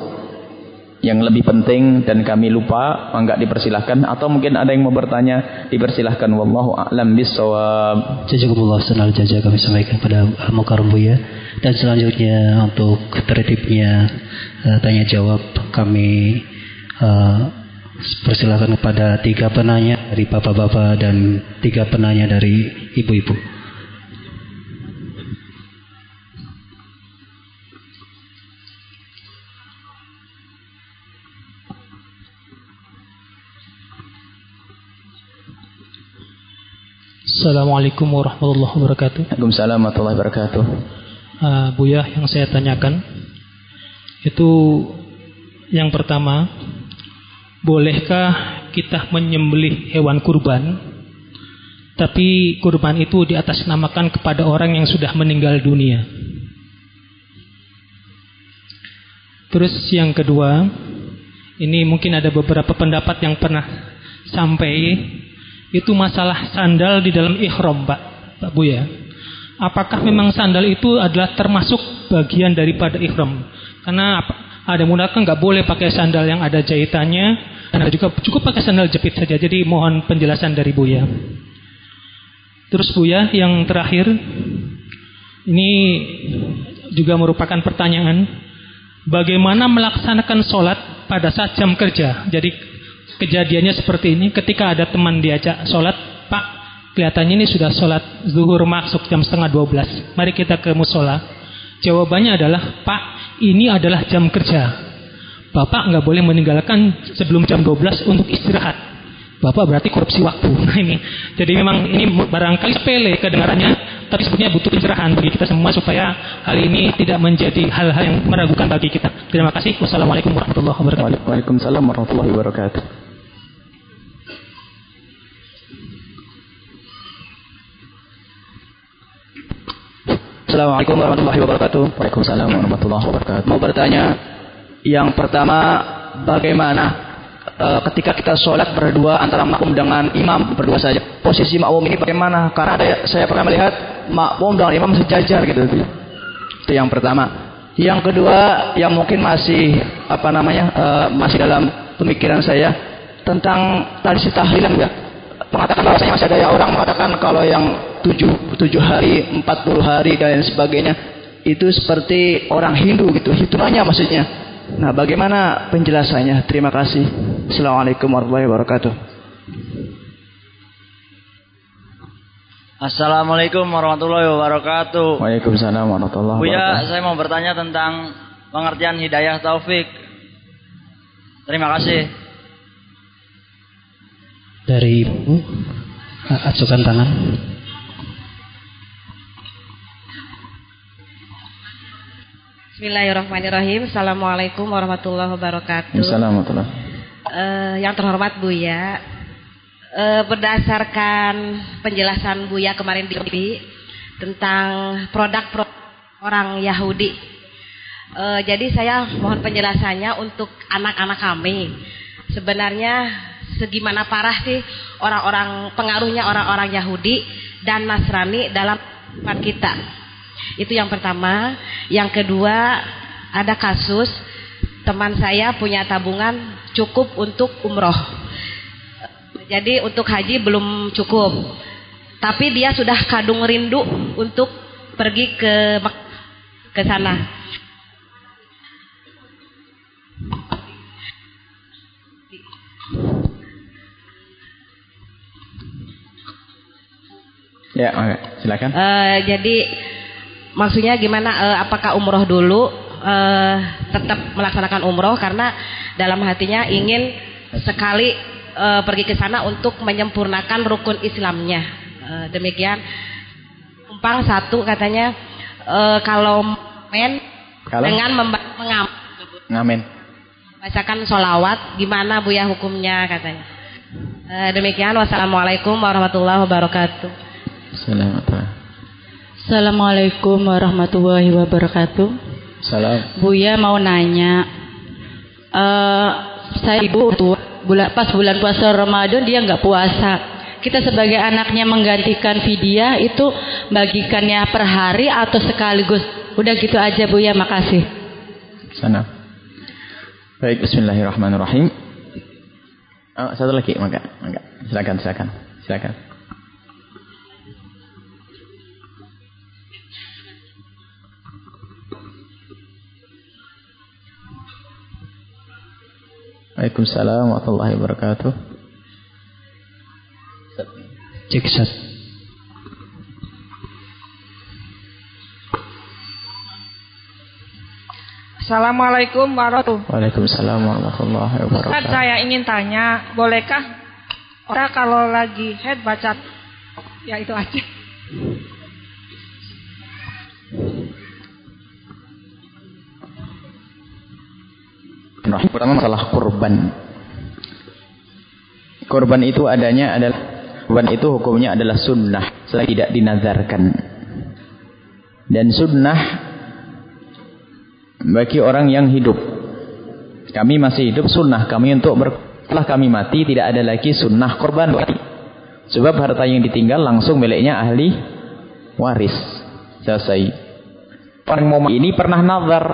yang lebih penting dan kami lupa enggak dipersilahkan. Atau mungkin ada yang mau bertanya dipersilahkan. Wallahu a'lam bissawab. Jazakumullah senal jaza kami sampaikan pada Mukarram ya. Dan selanjutnya untuk tertibnya uh, tanya jawab kami uh, persilahkan kepada tiga penanya dari bapak-bapak dan tiga penanya dari ibu-ibu Assalamualaikum warahmatullahi wabarakatuh. Waalaikumsalam warahmatullahi wabarakatuh. Uh, Buya yang saya tanyakan itu yang pertama, bolehkah kita menyembelih hewan kurban tapi kurban itu di atas namakan kepada orang yang sudah meninggal dunia? Terus yang kedua, ini mungkin ada beberapa pendapat yang pernah sampai itu masalah sandal di dalam ihram, Pak, Pak Buya. Apakah memang sandal itu adalah termasuk bagian daripada ihram? Karena ada mudahkan nggak boleh pakai sandal yang ada jahitannya, dan juga cukup pakai sandal jepit saja. Jadi mohon penjelasan dari Buya. Terus Buya, yang terakhir, ini juga merupakan pertanyaan, bagaimana melaksanakan sholat pada saat jam kerja? Jadi kejadiannya seperti ini ketika ada teman diajak sholat pak kelihatannya ini sudah sholat zuhur masuk jam setengah 12 mari kita ke musola jawabannya adalah pak ini adalah jam kerja bapak nggak boleh meninggalkan sebelum jam 12 untuk istirahat bapak berarti korupsi waktu [laughs] nah ini jadi memang ini barangkali sepele kedengarannya tapi sebetulnya butuh pencerahan bagi kita semua supaya hal ini tidak menjadi hal-hal yang meragukan bagi kita. Terima kasih. Wassalamualaikum warahmatullahi wabarakatuh. Waalaikumsalam warahmatullahi wabarakatuh. Assalamualaikum warahmatullahi wabarakatuh. Waalaikumsalam warahmatullahi wabarakatuh. Mau bertanya, yang pertama bagaimana e, ketika kita sholat berdua antara makmum dengan imam berdua saja. Posisi makmum ini bagaimana? Karena ada saya pernah melihat makmum dengan imam sejajar gitu. Itu yang pertama. Yang kedua yang mungkin masih apa namanya e, masih dalam pemikiran saya tentang tradisi tahlilan ya. Mengatakan bahwasanya masih ada yang orang mengatakan kalau yang tujuh, tujuh hari, empat puluh hari dan sebagainya. Itu seperti orang Hindu gitu hitungannya maksudnya. Nah bagaimana penjelasannya? Terima kasih. Assalamualaikum warahmatullahi wabarakatuh. Assalamualaikum warahmatullahi wabarakatuh. Waalaikumsalam warahmatullahi wabarakatuh. Buya saya mau bertanya tentang pengertian hidayah taufik. Terima kasih. Dari Ibu Acukan tangan Bismillahirrahmanirrahim. Assalamualaikum warahmatullahi wabarakatuh. Assalamualaikum. Uh, yang terhormat Buya, uh, berdasarkan penjelasan Buya kemarin di tentang produk, produk orang Yahudi. Uh, jadi saya mohon penjelasannya untuk anak-anak kami. Sebenarnya segimana parah sih orang-orang pengaruhnya orang-orang Yahudi dan Nasrani dalam kita Itu yang pertama. Yang kedua, ada kasus teman saya punya tabungan cukup untuk umroh. Jadi untuk haji belum cukup. Tapi dia sudah kadung rindu untuk pergi ke ke sana. Ya, oke. silakan. Uh, jadi maksudnya gimana? Uh, apakah umroh dulu uh, tetap melaksanakan umroh karena dalam hatinya ingin sekali uh, pergi ke sana untuk menyempurnakan rukun Islamnya. Uh, demikian. Umpang satu katanya uh, kalau men kalau? dengan mengam ngamen bacakan solawat gimana bu ya hukumnya katanya. Uh, demikian wassalamualaikum warahmatullahi wabarakatuh. Assalamualaikum warahmatullahi wabarakatuh. Salam. Buya mau nanya, uh, saya ibu tua, bulan pas bulan puasa Ramadan dia nggak puasa. Kita sebagai anaknya menggantikan vidya itu bagikannya per hari atau sekaligus. Udah gitu aja Bu ya, makasih. Sana. Baik, Bismillahirrahmanirrahim. Oh, satu lagi, maka, maka. Silakan, silakan, silakan. Waalaikumsalam warahmatullahi wabarakatuh. Cek set. Assalamualaikum warahmatullahi wabarakatuh. Waalaikumsalam warahmatullahi wabarakatuh. Ustaz, saya ingin tanya, bolehkah orang kalau lagi head baca ya itu aja. Pertama masalah kurban. Kurban itu adanya adalah kurban itu hukumnya adalah sunnah, selagi tidak dinazarkan. Dan sunnah bagi orang yang hidup. Kami masih hidup sunnah kami untuk ber setelah kami mati tidak ada lagi sunnah korban Sebab harta yang ditinggal langsung miliknya ahli waris. Selesai. Orang mau ini pernah nazar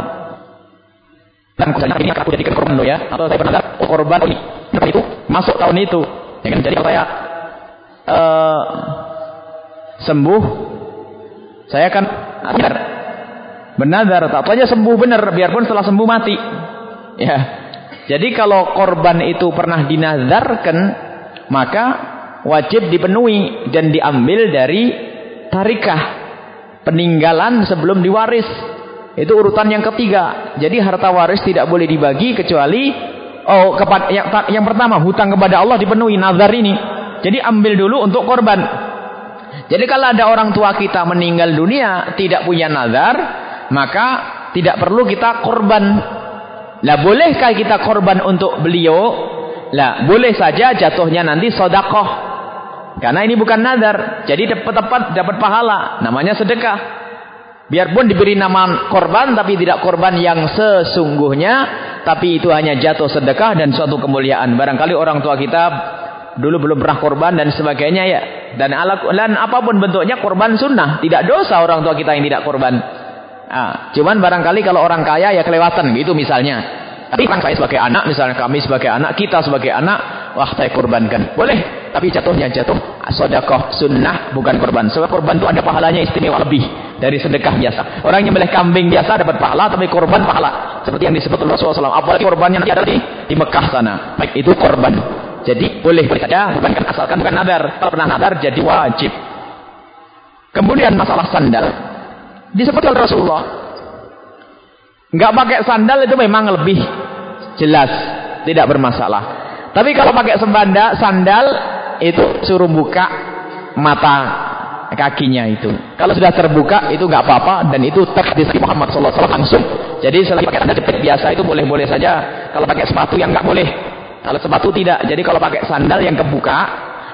dan misalnya ini aku jadikan korban ya. Atau saya pernah oh, korban ini seperti itu masuk tahun itu. Ya kan? Jadi kalau saya uh, sembuh saya akan benar benar tak aja sembuh benar. Biarpun setelah sembuh mati. Ya. Jadi kalau korban itu pernah dinazarkan maka wajib dipenuhi dan diambil dari tarikah peninggalan sebelum diwaris itu urutan yang ketiga. Jadi harta waris tidak boleh dibagi kecuali oh kepada yang, yang pertama hutang kepada Allah dipenuhi nazar ini. Jadi ambil dulu untuk korban. Jadi kalau ada orang tua kita meninggal dunia tidak punya nazar, maka tidak perlu kita korban. Lah bolehkah kita korban untuk beliau? Lah boleh saja jatuhnya nanti sodakoh. Karena ini bukan nazar. Jadi tepat-tepat dapat pahala. Namanya sedekah. Biarpun diberi nama korban tapi tidak korban yang sesungguhnya. Tapi itu hanya jatuh sedekah dan suatu kemuliaan. Barangkali orang tua kita dulu belum pernah korban dan sebagainya ya. Dan, ala, dan apa pun bentuknya korban sunnah. Tidak dosa orang tua kita yang tidak korban. Nah, cuman barangkali kalau orang kaya ya kelewatan gitu misalnya. Tapi kan saya sebagai anak, misalnya kami sebagai anak, kita sebagai anak, wah saya korbankan. Boleh, tapi jatuhnya jatuh sodakoh sunnah bukan korban. Sebab korban itu ada pahalanya istimewa lebih dari sedekah biasa. Orang yang menyembelih kambing biasa dapat pahala, tapi korban pahala. Seperti yang disebut Rasulullah SAW. Apalagi korbannya nanti ada di, di Mekah sana. Baik itu korban. Jadi boleh saja, bukan asalkan bukan nadar. Kalau pernah nadar jadi wajib. Kemudian masalah sandal. Disebut oleh Rasulullah. Enggak pakai sandal itu memang lebih jelas tidak bermasalah tapi kalau pakai sembanda sandal itu suruh buka mata kakinya itu. Kalau sudah terbuka itu nggak apa-apa dan itu terhadis Muhammad SAW langsung. Jadi selagi pakai sandal jepit biasa itu boleh-boleh saja. Kalau pakai sepatu yang nggak boleh. Kalau sepatu tidak jadi kalau pakai sandal yang kebuka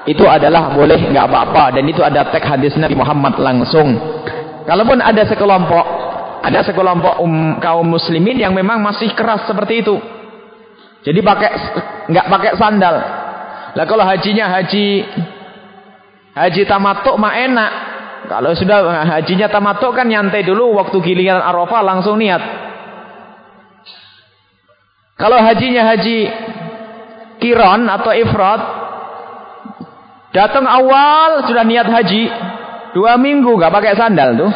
itu adalah boleh nggak apa-apa. Dan itu ada teks hadis Nabi Muhammad langsung. Kalaupun ada sekelompok ada sekelompok um, kaum muslimin yang memang masih keras seperti itu. Jadi pakai nggak pakai sandal. Lah kalau hajinya haji haji tamatuk mah enak. Kalau sudah hajinya tamatuk kan nyantai dulu waktu giliran Arafah langsung niat. Kalau hajinya haji kiron atau ifrat datang awal sudah niat haji dua minggu nggak pakai sandal tuh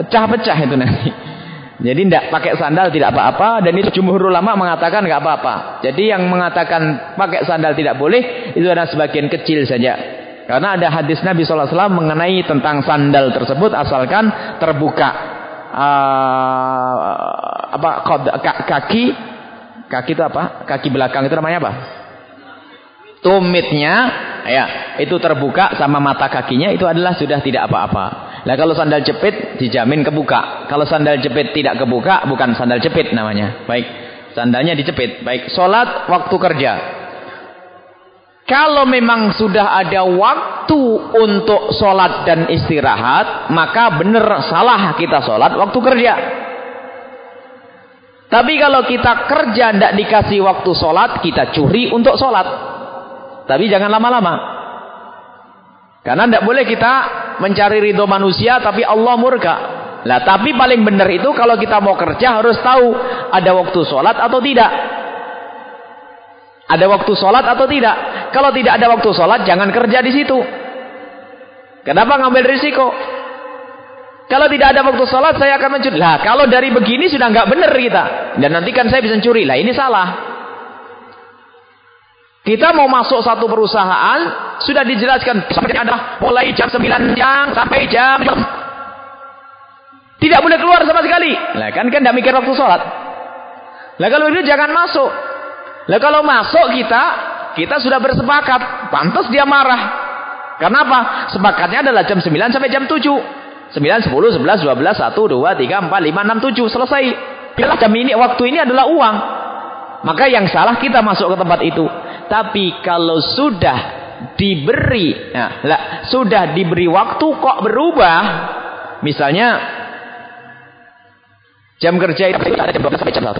pecah-pecah itu nanti. Jadi tidak pakai sandal tidak apa-apa dan itu jumhur ulama mengatakan nggak apa-apa. Jadi yang mengatakan pakai sandal tidak boleh itu adalah sebagian kecil saja. Karena ada hadis Nabi SAW mengenai tentang sandal tersebut asalkan terbuka uh, apa kaki kaki itu apa? Kaki belakang itu namanya apa? Tumitnya ya itu terbuka sama mata kakinya itu adalah sudah tidak apa-apa. Nah kalau sandal jepit dijamin kebuka. Kalau sandal jepit tidak kebuka bukan sandal jepit namanya. Baik. Sandalnya dijepit. Baik. Sholat waktu kerja. Kalau memang sudah ada waktu untuk sholat dan istirahat, maka benar salah kita sholat waktu kerja. Tapi kalau kita kerja tidak dikasih waktu sholat, kita curi untuk sholat. Tapi jangan lama-lama. Karena tidak boleh kita mencari ridho manusia tapi Allah murka. Lah tapi paling benar itu kalau kita mau kerja harus tahu ada waktu sholat atau tidak. Ada waktu sholat atau tidak. Kalau tidak ada waktu sholat jangan kerja di situ. Kenapa ngambil risiko? Kalau tidak ada waktu sholat saya akan mencuri. Lah kalau dari begini sudah nggak benar kita. Dan nanti kan saya bisa mencuri. Lah ini salah. Kita mau masuk satu perusahaan, sudah dijelaskan sampai ada mulai jam 9 siang sampai jam tidak boleh keluar sama sekali. Lah kan kan tidak mikir waktu sholat. Lah kalau itu jangan masuk. Lah kalau masuk kita, kita sudah bersepakat. Pantas dia marah. Kenapa? Sepakatnya adalah jam 9 sampai jam 7. 9, 10, 11, 12, 1, 2, 3, 4, 5, 6, 7. Selesai. Bila jam ini, waktu ini adalah uang. Maka yang salah kita masuk ke tempat itu. Tapi kalau sudah diberi, ya, lah, sudah diberi waktu kok berubah, misalnya jam kerja itu ada jam 12 sampai jam 1.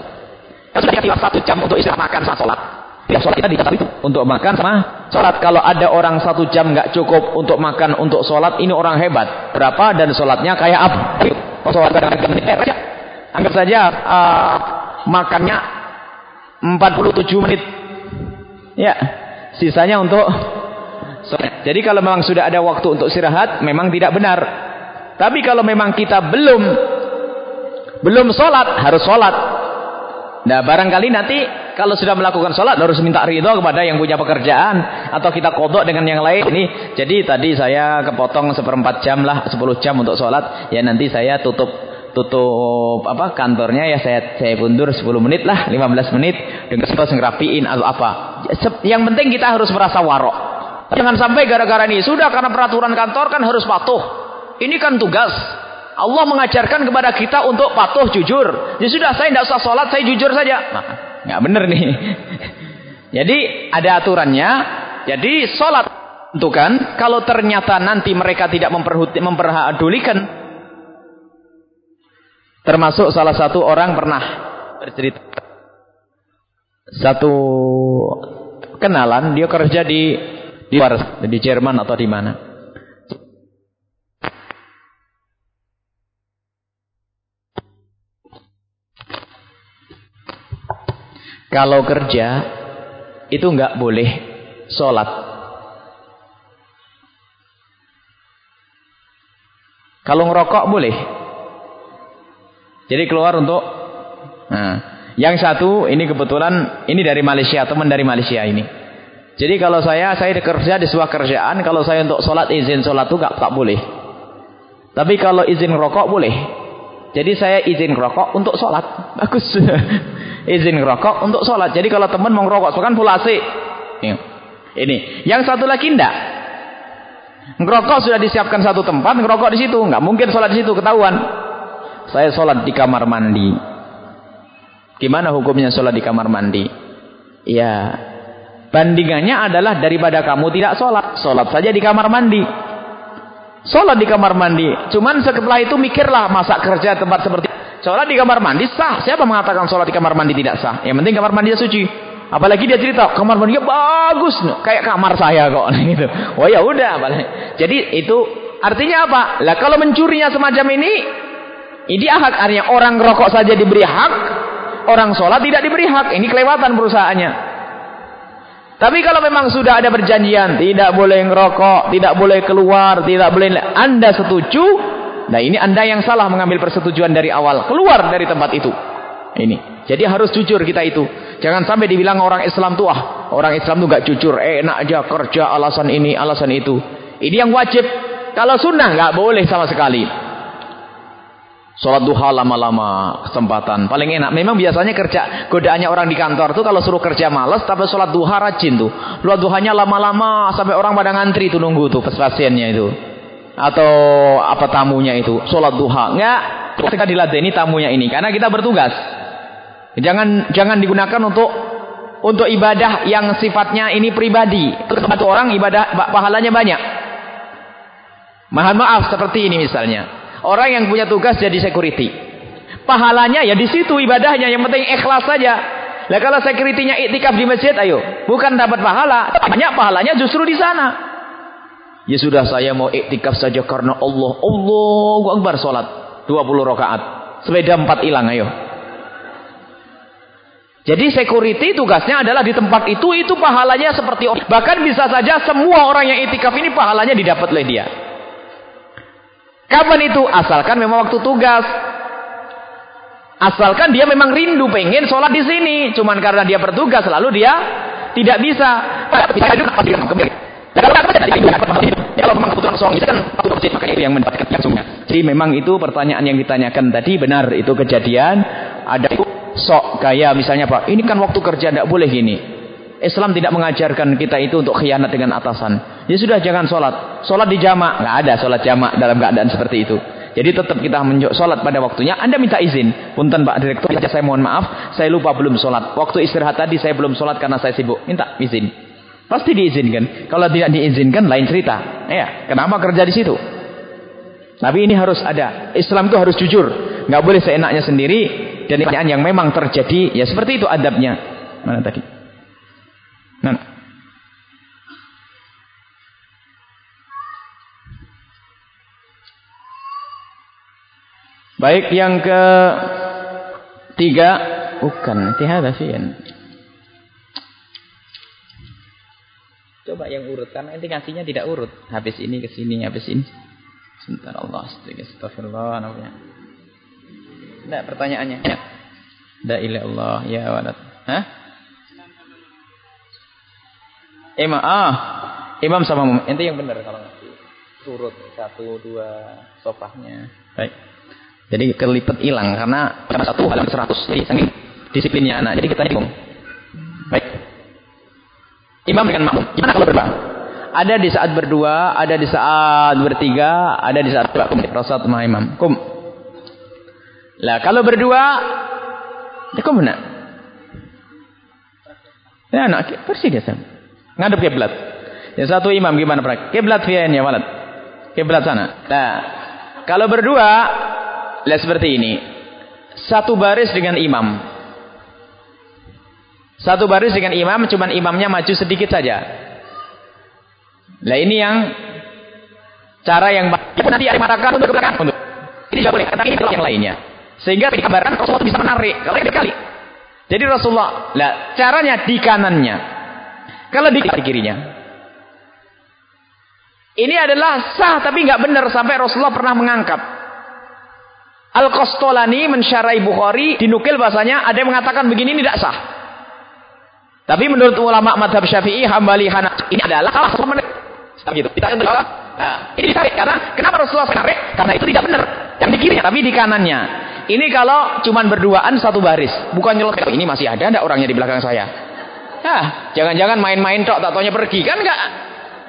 Kan sudah dikasih satu jam untuk istirahat makan sama sholat. Ya sholat kita di itu untuk makan sama sholat. Kalau ada orang satu jam nggak cukup untuk makan untuk sholat, ini orang hebat. Berapa dan sholatnya kayak apa? Oh, sholat kadang-kadang eh, Anggap saja uh, makannya 47 menit Ya, sisanya untuk Jadi kalau memang sudah ada waktu untuk istirahat, memang tidak benar. Tapi kalau memang kita belum belum sholat, harus sholat. Nah barangkali nanti kalau sudah melakukan sholat harus minta ridho kepada yang punya pekerjaan atau kita kodok dengan yang lain. Ini jadi tadi saya kepotong seperempat jam lah, sepuluh jam untuk sholat. Ya nanti saya tutup tutup apa kantornya ya saya saya mundur 10 menit lah 15 menit dengan sempat ngerapiin atau apa yang penting kita harus merasa warok jangan sampai gara-gara ini. Sudah karena peraturan kantor kan harus patuh. Ini kan tugas. Allah mengajarkan kepada kita untuk patuh jujur. Ya sudah saya tidak usah sholat saya jujur saja. Nah, nggak bener nih. [laughs] Jadi ada aturannya. Jadi sholat itu kan kalau ternyata nanti mereka tidak memperhadulikan Termasuk salah satu orang pernah bercerita. Satu kenalan, dia kerja di di luar, di Jerman atau di mana. Kalau kerja itu nggak boleh sholat. Kalau ngerokok boleh. Jadi keluar untuk nah, yang satu ini kebetulan ini dari Malaysia, teman dari Malaysia ini. Jadi kalau saya saya kerja di sebuah kerjaan, kalau saya untuk sholat izin sholat itu gak, tak boleh. Tapi kalau izin rokok boleh. Jadi saya izin rokok untuk sholat. [laughs] Bagus. izin rokok untuk sholat. Jadi kalau teman mau ngerokok, kan full AC. Ini. Yang satu lagi ndak. Ngerokok sudah disiapkan satu tempat, ngerokok di situ. Nggak mungkin sholat di situ, ketahuan. Saya sholat di kamar mandi. Gimana hukumnya sholat di kamar mandi? Ya, bandingannya adalah daripada kamu tidak sholat. Sholat saja di kamar mandi. Sholat di kamar mandi. Cuman setelah itu mikirlah masa kerja tempat seperti Sholat di kamar mandi sah. Siapa mengatakan sholat di kamar mandi tidak sah? Yang penting kamar mandi suci. Apalagi dia cerita kamar mandinya bagus, kayak kamar saya kok [laughs] gitu. Oh ya udah, jadi itu Artinya apa? Lah kalau mencurinya semacam ini, ini hak artinya orang rokok saja diberi hak, orang sholat tidak diberi hak. Ini kelewatan perusahaannya. Tapi kalau memang sudah ada perjanjian, tidak boleh ngerokok, tidak boleh keluar, tidak boleh Anda setuju, nah ini Anda yang salah mengambil persetujuan dari awal, keluar dari tempat itu. Ini. Jadi harus jujur kita itu. Jangan sampai dibilang orang Islam tuh ah, orang Islam tuh gak jujur, enak aja kerja alasan ini, alasan itu. Ini yang wajib kalau sunnah nggak boleh sama sekali. Sholat duha lama-lama kesempatan paling enak. Memang biasanya kerja godaannya orang di kantor tuh kalau suruh kerja malas tapi sholat duha rajin tuh. Sholat duhanya lama-lama sampai orang pada ngantri tuh nunggu tuh pasiennya itu atau apa tamunya itu sholat duha nggak kita diladeni tamunya ini karena kita bertugas jangan jangan digunakan untuk untuk ibadah yang sifatnya ini pribadi satu orang ibadah pahalanya banyak Mohon maaf seperti ini misalnya. Orang yang punya tugas jadi security. Pahalanya ya di situ ibadahnya. Yang penting ikhlas saja. Lah kalau securitynya iktikaf di masjid, ayo. Bukan dapat pahala. Banyak pahalanya justru di sana. Ya sudah saya mau iktikaf saja karena Allah. Allah Akbar sholat. 20 rakaat. Sepeda 4 hilang ayo. Jadi security tugasnya adalah di tempat itu, itu pahalanya seperti bahkan bisa saja semua orang yang itikaf ini pahalanya didapat oleh dia. Kapan itu? Asalkan memang waktu tugas. Asalkan dia memang rindu pengen sholat di sini. Cuman karena dia bertugas lalu dia tidak bisa. Kalau memang kan waktu itu yang mendapatkan. Jadi memang itu pertanyaan yang ditanyakan tadi benar itu kejadian. Ada sok kayak misalnya Pak, ini kan waktu kerja tidak boleh gini. Islam tidak mengajarkan kita itu untuk khianat dengan atasan. Ya sudah jangan sholat. Sholat di jamak. Nggak ada sholat jamak dalam keadaan seperti itu. Jadi tetap kita sholat pada waktunya. Anda minta izin. Punten Pak Direktur, saya mohon maaf. Saya lupa belum sholat. Waktu istirahat tadi saya belum sholat karena saya sibuk. Minta izin. Pasti diizinkan. Kalau tidak diizinkan lain cerita. Ya, kenapa kerja di situ? Tapi ini harus ada. Islam itu harus jujur. Nggak boleh seenaknya sendiri. Dan yang memang terjadi. Ya seperti itu adabnya. Mana tadi? Nah. Baik yang ke tiga bukan tihada fian. Coba yang urut karena ngasihnya tidak urut. Habis ini ke sini, habis ini. Sebentar Allah astagfirullah namanya. Tidak pertanyaannya. La ilaha ya walad. Hah? Imam ah imam sama mum. Ente yang benar kalau ngasih turut satu dua sofahnya. Baik. Jadi kelipet hilang karena karena satu halaman seratus. Jadi saking disiplinnya anak. Jadi kita bingung. Baik. Imam dengan makmum. Gimana kalau berdua? Ada di saat berdua, ada di saat bertiga, ada di saat kum. Rasul sama imam. Kum. Lah kalau berdua, ya kum benar. Ya anak bersih dia sama. Ngadep kiblat. Yang satu imam gimana praktek? Kiblat fian ya walad. Kiblat sana. Nah, kalau berdua lihat seperti ini. Satu baris dengan imam. Satu baris dengan imam, cuman imamnya maju sedikit saja. Nah ini yang cara yang nanti ada matakan untuk ke belakang ini juga boleh, tapi ini yang lainnya. Sehingga dikabarkan Rasulullah bisa menarik kalau kali. Jadi Rasulullah, lah caranya di kanannya, kalau di kirinya. Ini adalah sah tapi nggak benar sampai Rasulullah pernah mengangkat. Al-Qastolani mensyarai Bukhari dinukil bahasanya ada yang mengatakan begini ini tidak sah. Tapi menurut ulama madhab syafi'i, hambali, hana ini adalah salah satu menit. Gitu. Kita nah, ini ditarik karena kenapa Rasulullah menarik? Karena itu tidak benar. Yang di kirinya tapi di kanannya. Ini kalau cuman berduaan satu baris, bukan nyelot. Ini masih ada enggak orangnya di belakang saya? Hah, jangan-jangan main-main tok, tak taunya pergi. Kan enggak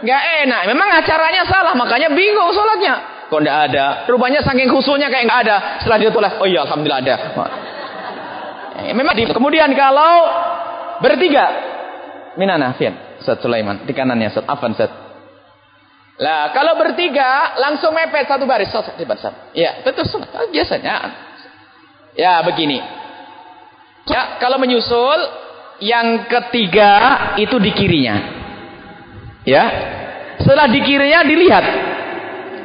enggak enak. Memang acaranya salah, makanya bingung sholatnya. Kok enggak ada? Rupanya saking khususnya kayak enggak ada. Setelah dia tulis, oh iya alhamdulillah ada. Eh, memang di, kemudian kalau bertiga, Minana, Fian, Ustaz Sulaiman, di kanannya Ustaz Afan, Ustaz. Lah, kalau bertiga langsung mepet satu baris, Ustaz, di Ya, betul, biasanya. Ya, begini. Ya, kalau menyusul yang ketiga itu di kirinya. Ya. Setelah di kirinya dilihat.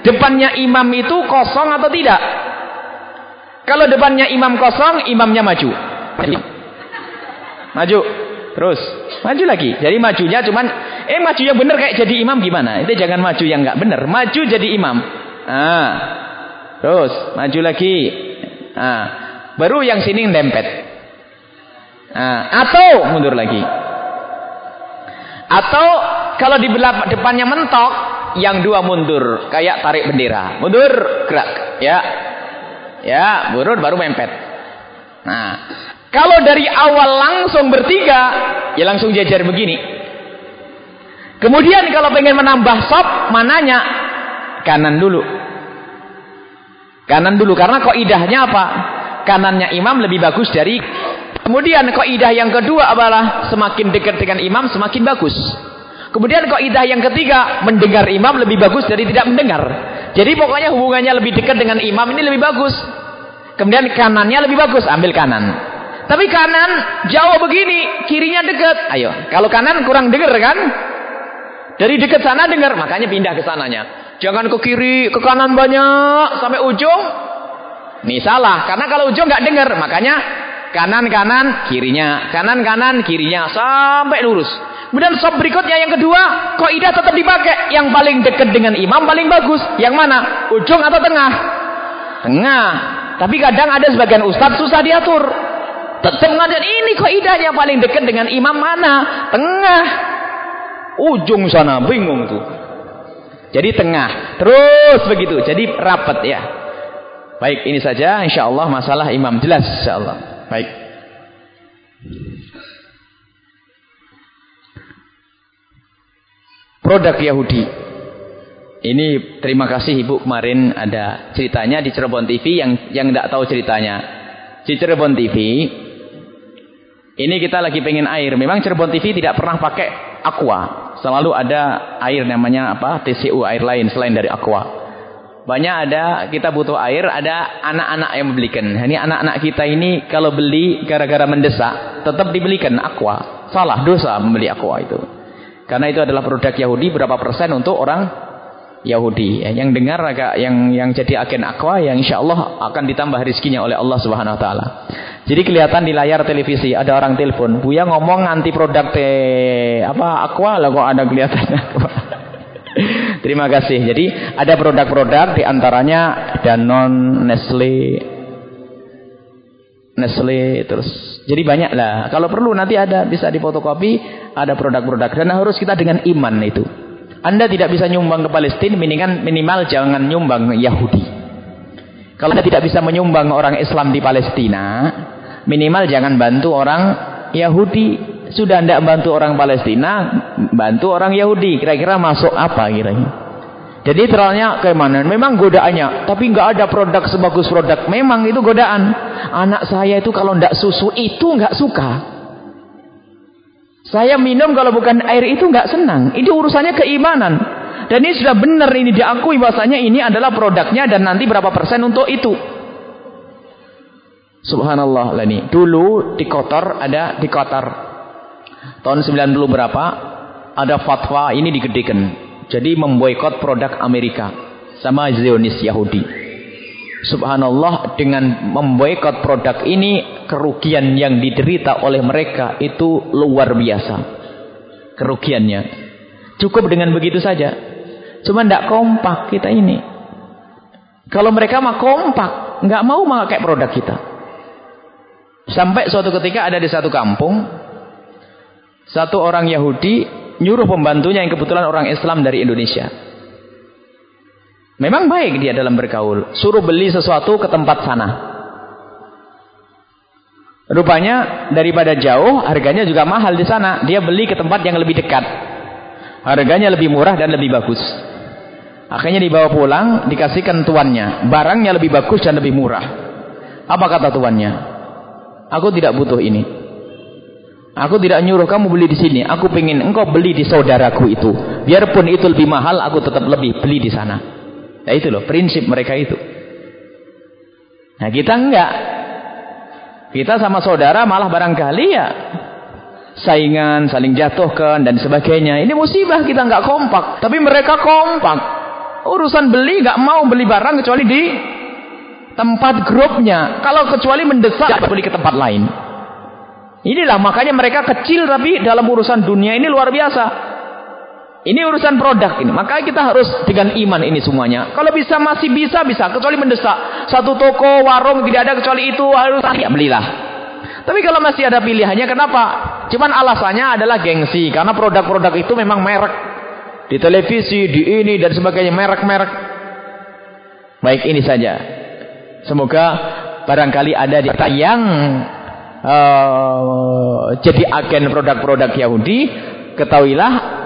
Depannya imam itu kosong atau tidak? Kalau depannya imam kosong, imamnya maju. Maju. Terus. Maju lagi. Jadi majunya cuman, eh maju yang benar kayak jadi imam gimana? Itu jangan maju yang nggak benar. Maju jadi imam. Ah. Terus. Maju lagi. Ah. Baru yang sini dempet. Ah. Atau mundur lagi. Atau kalau di depannya mentok, yang dua mundur, kayak tarik bendera. Mundur, gerak, ya. Ya, mundur baru mempet. Nah, kalau dari awal langsung bertiga, ya langsung jajar begini. Kemudian kalau pengen menambah sop, mananya? Kanan dulu. Kanan dulu karena kok idahnya apa? Kanannya imam lebih bagus dari Kemudian kaidah yang kedua adalah semakin dekat dengan imam semakin bagus. Kemudian kaidah yang ketiga, mendengar imam lebih bagus dari tidak mendengar. Jadi pokoknya hubungannya lebih dekat dengan imam ini lebih bagus. Kemudian kanannya lebih bagus, ambil kanan. Tapi kanan jauh begini, kirinya dekat. Ayo, kalau kanan kurang dengar kan? Dari dekat sana dengar, makanya pindah ke sananya. Jangan ke kiri, ke kanan banyak sampai ujung. Ini salah, karena kalau ujung nggak dengar, makanya Kanan kanan kirinya, kanan kanan kirinya sampai lurus. Kemudian sop berikutnya yang kedua, kaidah tetap dipakai. Yang paling dekat dengan imam paling bagus. Yang mana? Ujung atau tengah? Tengah. Tapi kadang ada sebagian ustadz susah diatur. Tetap ngajar ini kaidahnya paling dekat dengan imam mana? Tengah. Ujung sana bingung tuh. Jadi tengah. Terus begitu. Jadi rapat ya. Baik, ini saja insyaallah masalah imam jelas insyaallah. Baik. Produk Yahudi. Ini terima kasih Ibu kemarin ada ceritanya di Cirebon TV yang yang tidak tahu ceritanya. Di Cirebon TV ini kita lagi pengen air. Memang Cirebon TV tidak pernah pakai aqua. Selalu ada air namanya apa? TCU air lain selain dari aqua. Banyak ada kita butuh air, ada anak-anak yang membelikan. Ini anak-anak kita ini kalau beli gara-gara mendesak, tetap dibelikan aqua. Salah dosa membeli aqua itu. Karena itu adalah produk Yahudi berapa persen untuk orang Yahudi. Yang dengar agak yang yang jadi agen aqua yang insya Allah akan ditambah rizkinya oleh Allah Subhanahu Wa Taala. Jadi kelihatan di layar televisi ada orang telepon, Buya ngomong anti produk teh apa aqua lah kok ada kelihatannya. [laughs] Terima kasih. Jadi ada produk-produk di antaranya Danone, Nestle, Nestle terus. Jadi banyak lah. Kalau perlu nanti ada bisa difotokopi ada produk-produk dan harus kita dengan iman itu. Anda tidak bisa nyumbang ke Palestina minimal minimal jangan nyumbang Yahudi. Kalau Anda tidak bisa menyumbang orang Islam di Palestina, minimal jangan bantu orang Yahudi sudah tidak bantu orang Palestina, bantu orang Yahudi. Kira-kira masuk apa kira-kira? Jadi teralnya mana? Memang godaannya, tapi nggak ada produk sebagus produk. Memang itu godaan. Anak saya itu kalau tidak susu itu nggak suka. Saya minum kalau bukan air itu nggak senang. Ini urusannya keimanan. Dan ini sudah benar ini diakui bahwasanya ini adalah produknya dan nanti berapa persen untuk itu. Subhanallah lah ini. Dulu di Kotor ada di Kotor tahun 90 berapa ada fatwa ini digedekan. Jadi memboikot produk Amerika sama Zionis Yahudi. Subhanallah dengan memboikot produk ini kerugian yang diderita oleh mereka itu luar biasa. Kerugiannya. Cukup dengan begitu saja. Cuma tidak kompak kita ini. Kalau mereka mah kompak, nggak mau memakai produk kita. Sampai suatu ketika ada di satu kampung satu orang Yahudi nyuruh pembantunya yang kebetulan orang Islam dari Indonesia. Memang baik dia dalam bergaul. Suruh beli sesuatu ke tempat sana. Rupanya daripada jauh, harganya juga mahal di sana. Dia beli ke tempat yang lebih dekat. Harganya lebih murah dan lebih bagus. Akhirnya dibawa pulang, dikasihkan tuannya. Barangnya lebih bagus dan lebih murah. Apa kata tuannya? Aku tidak butuh ini. Aku tidak nyuruh kamu beli di sini. Aku pengen engkau beli di saudaraku itu. Biarpun itu lebih mahal, aku tetap lebih beli di sana. Nah itu loh, prinsip mereka itu. Nah kita enggak. Kita sama saudara malah barangkali ya saingan, saling jatuhkan dan sebagainya. Ini musibah kita enggak kompak. Tapi mereka kompak. Urusan beli nggak mau beli barang kecuali di tempat grupnya. Kalau kecuali mendesak beli ke tempat lain. Inilah makanya mereka kecil tapi dalam urusan dunia ini luar biasa. Ini urusan produk ini. Makanya kita harus dengan iman ini semuanya. Kalau bisa masih bisa bisa kecuali mendesak. Satu toko warung tidak ada kecuali itu harus ya belilah. Tapi kalau masih ada pilihannya kenapa? Cuman alasannya adalah gengsi karena produk-produk itu memang merek di televisi, di ini dan sebagainya merek-merek. Baik ini saja. Semoga barangkali ada di yang uh, jadi agen produk-produk Yahudi, ketahuilah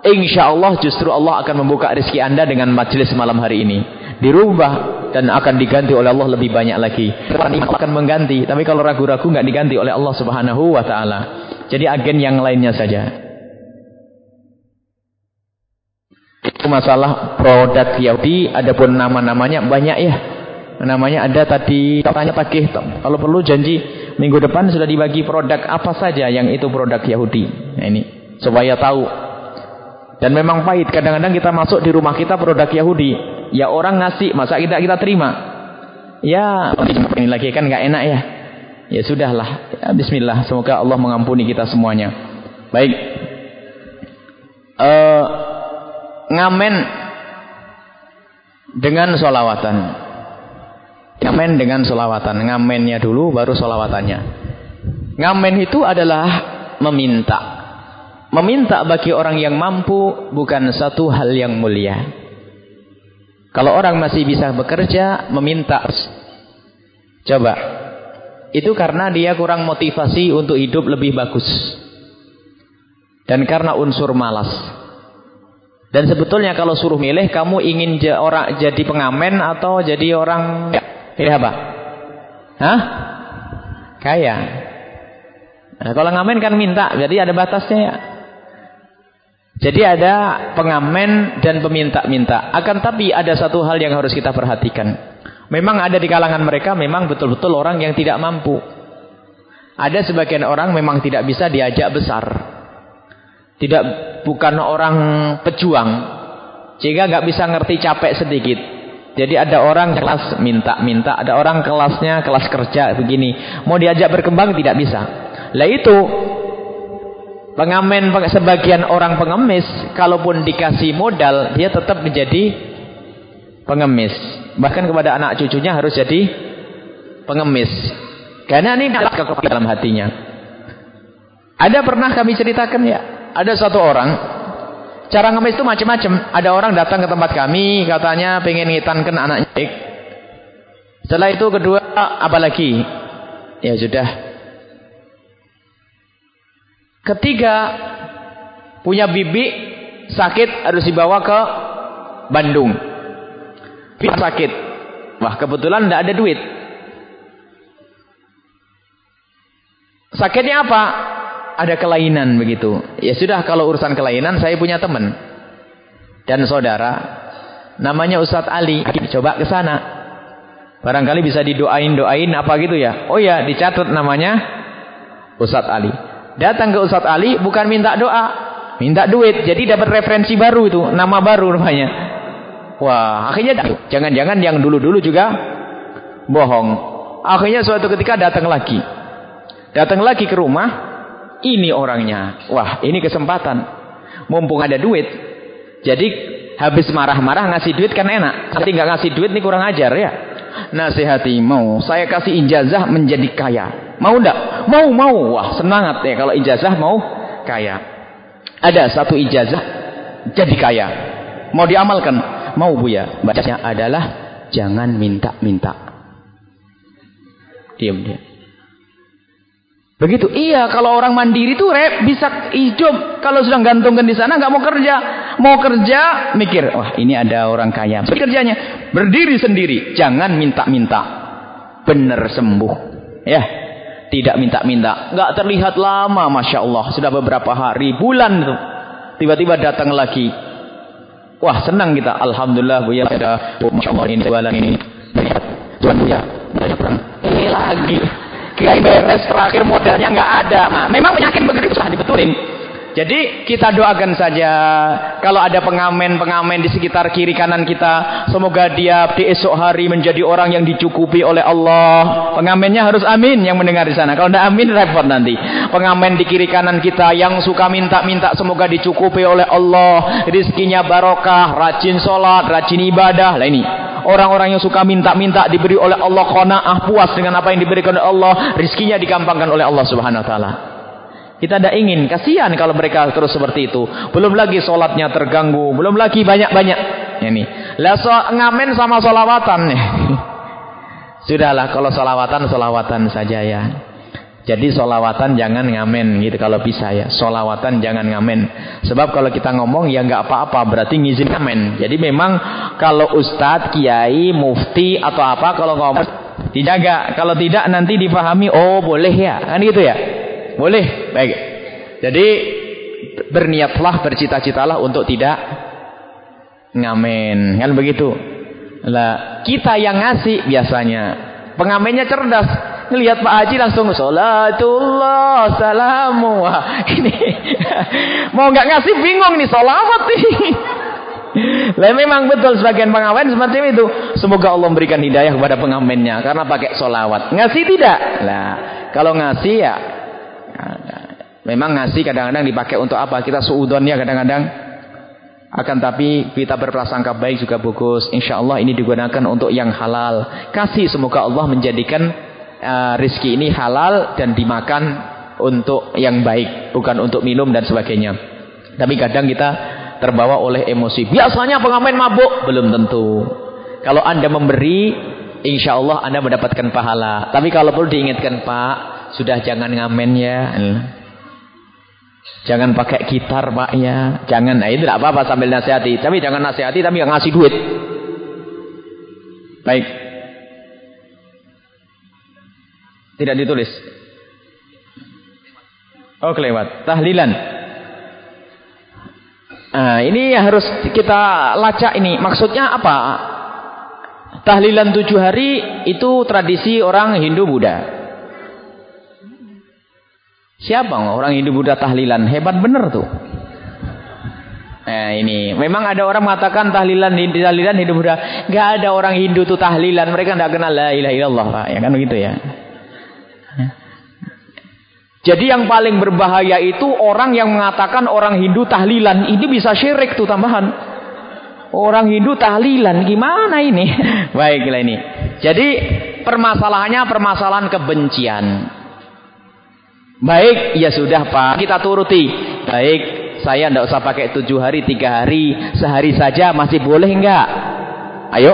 Insya Allah justru Allah akan membuka rezeki anda dengan majelis malam hari ini. Dirubah dan akan diganti oleh Allah lebih banyak lagi. Orang akan mengganti. Tapi kalau ragu-ragu nggak diganti oleh Allah subhanahu wa ta'ala. Jadi agen yang lainnya saja. Itu masalah produk Yahudi. Adapun nama-namanya banyak ya. Namanya ada tadi. Tanya tagih. Kalau perlu janji minggu depan sudah dibagi produk apa saja yang itu produk Yahudi. Nah ini. Supaya tahu dan memang pahit. Kadang-kadang kita masuk di rumah kita produk Yahudi. Ya orang ngasih, masa kita kita terima? Ya, ini lagi kan nggak enak ya. Ya sudahlah. Ya, Bismillah. Semoga Allah mengampuni kita semuanya. Baik. Uh, ngamen dengan solawatan. Ngamen dengan solawatan. Ngamennya dulu baru solawatannya. Ngamen itu adalah meminta. Meminta bagi orang yang mampu bukan satu hal yang mulia. Kalau orang masih bisa bekerja, meminta. Coba. Itu karena dia kurang motivasi untuk hidup lebih bagus. Dan karena unsur malas. Dan sebetulnya kalau suruh milih, kamu ingin orang jadi pengamen atau jadi orang pilih apa? Hah? Kaya. Nah, kalau ngamen kan minta, jadi ada batasnya ya. Jadi ada pengamen dan peminta-minta. Akan tapi ada satu hal yang harus kita perhatikan. Memang ada di kalangan mereka memang betul-betul orang yang tidak mampu. Ada sebagian orang memang tidak bisa diajak besar. Tidak bukan orang pejuang. Sehingga nggak bisa ngerti capek sedikit. Jadi ada orang kelas minta-minta, ada orang kelasnya kelas kerja begini. Mau diajak berkembang tidak bisa. Lah itu Pengamen sebagian orang pengemis kalaupun dikasih modal dia tetap menjadi pengemis. Bahkan kepada anak cucunya harus jadi pengemis. Karena ini adalah dalam hatinya. Ada pernah kami ceritakan ya, ada satu orang cara ngemis itu macam-macam. Ada orang datang ke tempat kami katanya pengen ngitankan anaknya. Setelah itu kedua apalagi? Ya sudah Ketiga, punya bibi sakit harus dibawa ke Bandung. Bibi sakit. Wah, kebetulan tidak ada duit. Sakitnya apa? Ada kelainan begitu. Ya sudah, kalau urusan kelainan saya punya teman dan saudara namanya Ustadz Ali. Coba ke sana. Barangkali bisa didoain-doain apa gitu ya. Oh ya, dicatat namanya Ustadz Ali. Datang ke Ustadz Ali bukan minta doa, minta duit. Jadi dapat referensi baru itu, nama baru rupanya. Wah, akhirnya jangan-jangan yang dulu-dulu juga bohong. Akhirnya suatu ketika datang lagi. Datang lagi ke rumah, ini orangnya. Wah, ini kesempatan. Mumpung ada duit. Jadi habis marah-marah ngasih duit kan enak. Tapi nggak ngasih duit ini kurang ajar ya. Nasihati mau saya kasih ijazah menjadi kaya. Mau ndak? Mau, mau. Wah, semangat ya kalau ijazah mau kaya. Ada satu ijazah jadi kaya. Mau diamalkan? Mau bu ya. Bacanya adalah jangan minta-minta. Diam dia. Begitu. Iya, kalau orang mandiri tuh rep bisa hidup. Kalau sudah gantungkan di sana nggak mau kerja. Mau kerja mikir, wah ini ada orang kaya. Kerjanya berdiri sendiri, jangan minta-minta. Benar sembuh. Ya. Tidak minta-minta. Nggak terlihat lama, Masya Allah. Sudah beberapa hari, bulan tuh. Tiba-tiba datang lagi. Wah, senang kita. Alhamdulillah, Bu ya. Ada, Masya Allah, ini jualan ini. Tuhan Bu ya. Ini lagi. Kirain beres, terakhir modalnya nggak ada. Nah, memang penyakit begitu susah dibetulin. Jadi kita doakan saja kalau ada pengamen-pengamen di sekitar kiri kanan kita, semoga dia di esok hari menjadi orang yang dicukupi oleh Allah. Pengamennya harus amin yang mendengar di sana. Kalau tidak amin repot nanti. Pengamen di kiri kanan kita yang suka minta-minta semoga dicukupi oleh Allah, rizkinya barokah, rajin sholat, rajin ibadah. Lah ini orang-orang yang suka minta-minta diberi oleh Allah qanaah puas dengan apa yang diberikan oleh Allah, rizkinya digampangkan oleh Allah Subhanahu wa taala. Kita tidak ingin, kasihan kalau mereka terus seperti itu. Belum lagi sholatnya terganggu, belum lagi banyak-banyak. Ini, lah so, ngamen sama solawatan nih. [laughs] Sudahlah, kalau solawatan solawatan saja ya. Jadi solawatan jangan ngamen gitu kalau bisa ya. Solawatan jangan ngamen. Sebab kalau kita ngomong ya nggak apa-apa berarti ngizin ngamen. Jadi memang kalau ustadz, kiai, mufti atau apa kalau ngomong dijaga. Kalau tidak nanti dipahami oh boleh ya kan gitu ya. Boleh. Baik. Jadi berniatlah, bercita-citalah untuk tidak ngamen. Kan begitu. Lah, kita yang ngasih biasanya pengamennya cerdas. Ngelihat Pak Haji langsung salatullah salamu. Ini [laughs] mau nggak ngasih bingung nih salawat nih. [laughs] Lah memang betul sebagian pengamen seperti itu. Semoga Allah memberikan hidayah kepada pengamennya karena pakai solawat. Ngasih tidak? Lah, kalau ngasih ya Memang ngasih kadang-kadang dipakai untuk apa? Kita suudonnya kadang-kadang. Akan tapi kita berprasangka baik juga bagus. Insya Allah ini digunakan untuk yang halal. Kasih semoga Allah menjadikan uh, rizki ini halal dan dimakan untuk yang baik. Bukan untuk minum dan sebagainya. Tapi kadang kita terbawa oleh emosi. Biasanya pengamen mabuk. Belum tentu. Kalau anda memberi, insya Allah anda mendapatkan pahala. Tapi kalau perlu diingatkan Pak, sudah jangan ngamen ya. Jangan pakai gitar pak ya. Jangan, nah itu tidak apa-apa sambil nasihati. Tapi jangan nasihati tapi nggak ngasih duit. Baik. Tidak ditulis. Oh kelewat. Tahlilan. Nah, ini harus kita lacak ini. Maksudnya apa? Tahlilan tujuh hari itu tradisi orang Hindu Buddha. Siapa orang Hindu Buddha tahlilan? Hebat bener tuh. Nah ini, memang ada orang mengatakan tahlilan tahlilan Hindu Buddha. Gak ada orang Hindu tuh tahlilan. Mereka tidak kenal la ilaha illallah, Pak. Ya kan begitu ya. Jadi yang paling berbahaya itu orang yang mengatakan orang Hindu tahlilan. Ini bisa syirik tuh tambahan. Orang Hindu tahlilan gimana ini? [laughs] Baiklah ini. Jadi permasalahannya permasalahan kebencian. Baik, ya sudah Pak, kita turuti. Baik, saya tidak usah pakai tujuh hari, tiga hari, sehari saja masih boleh enggak? Ayo.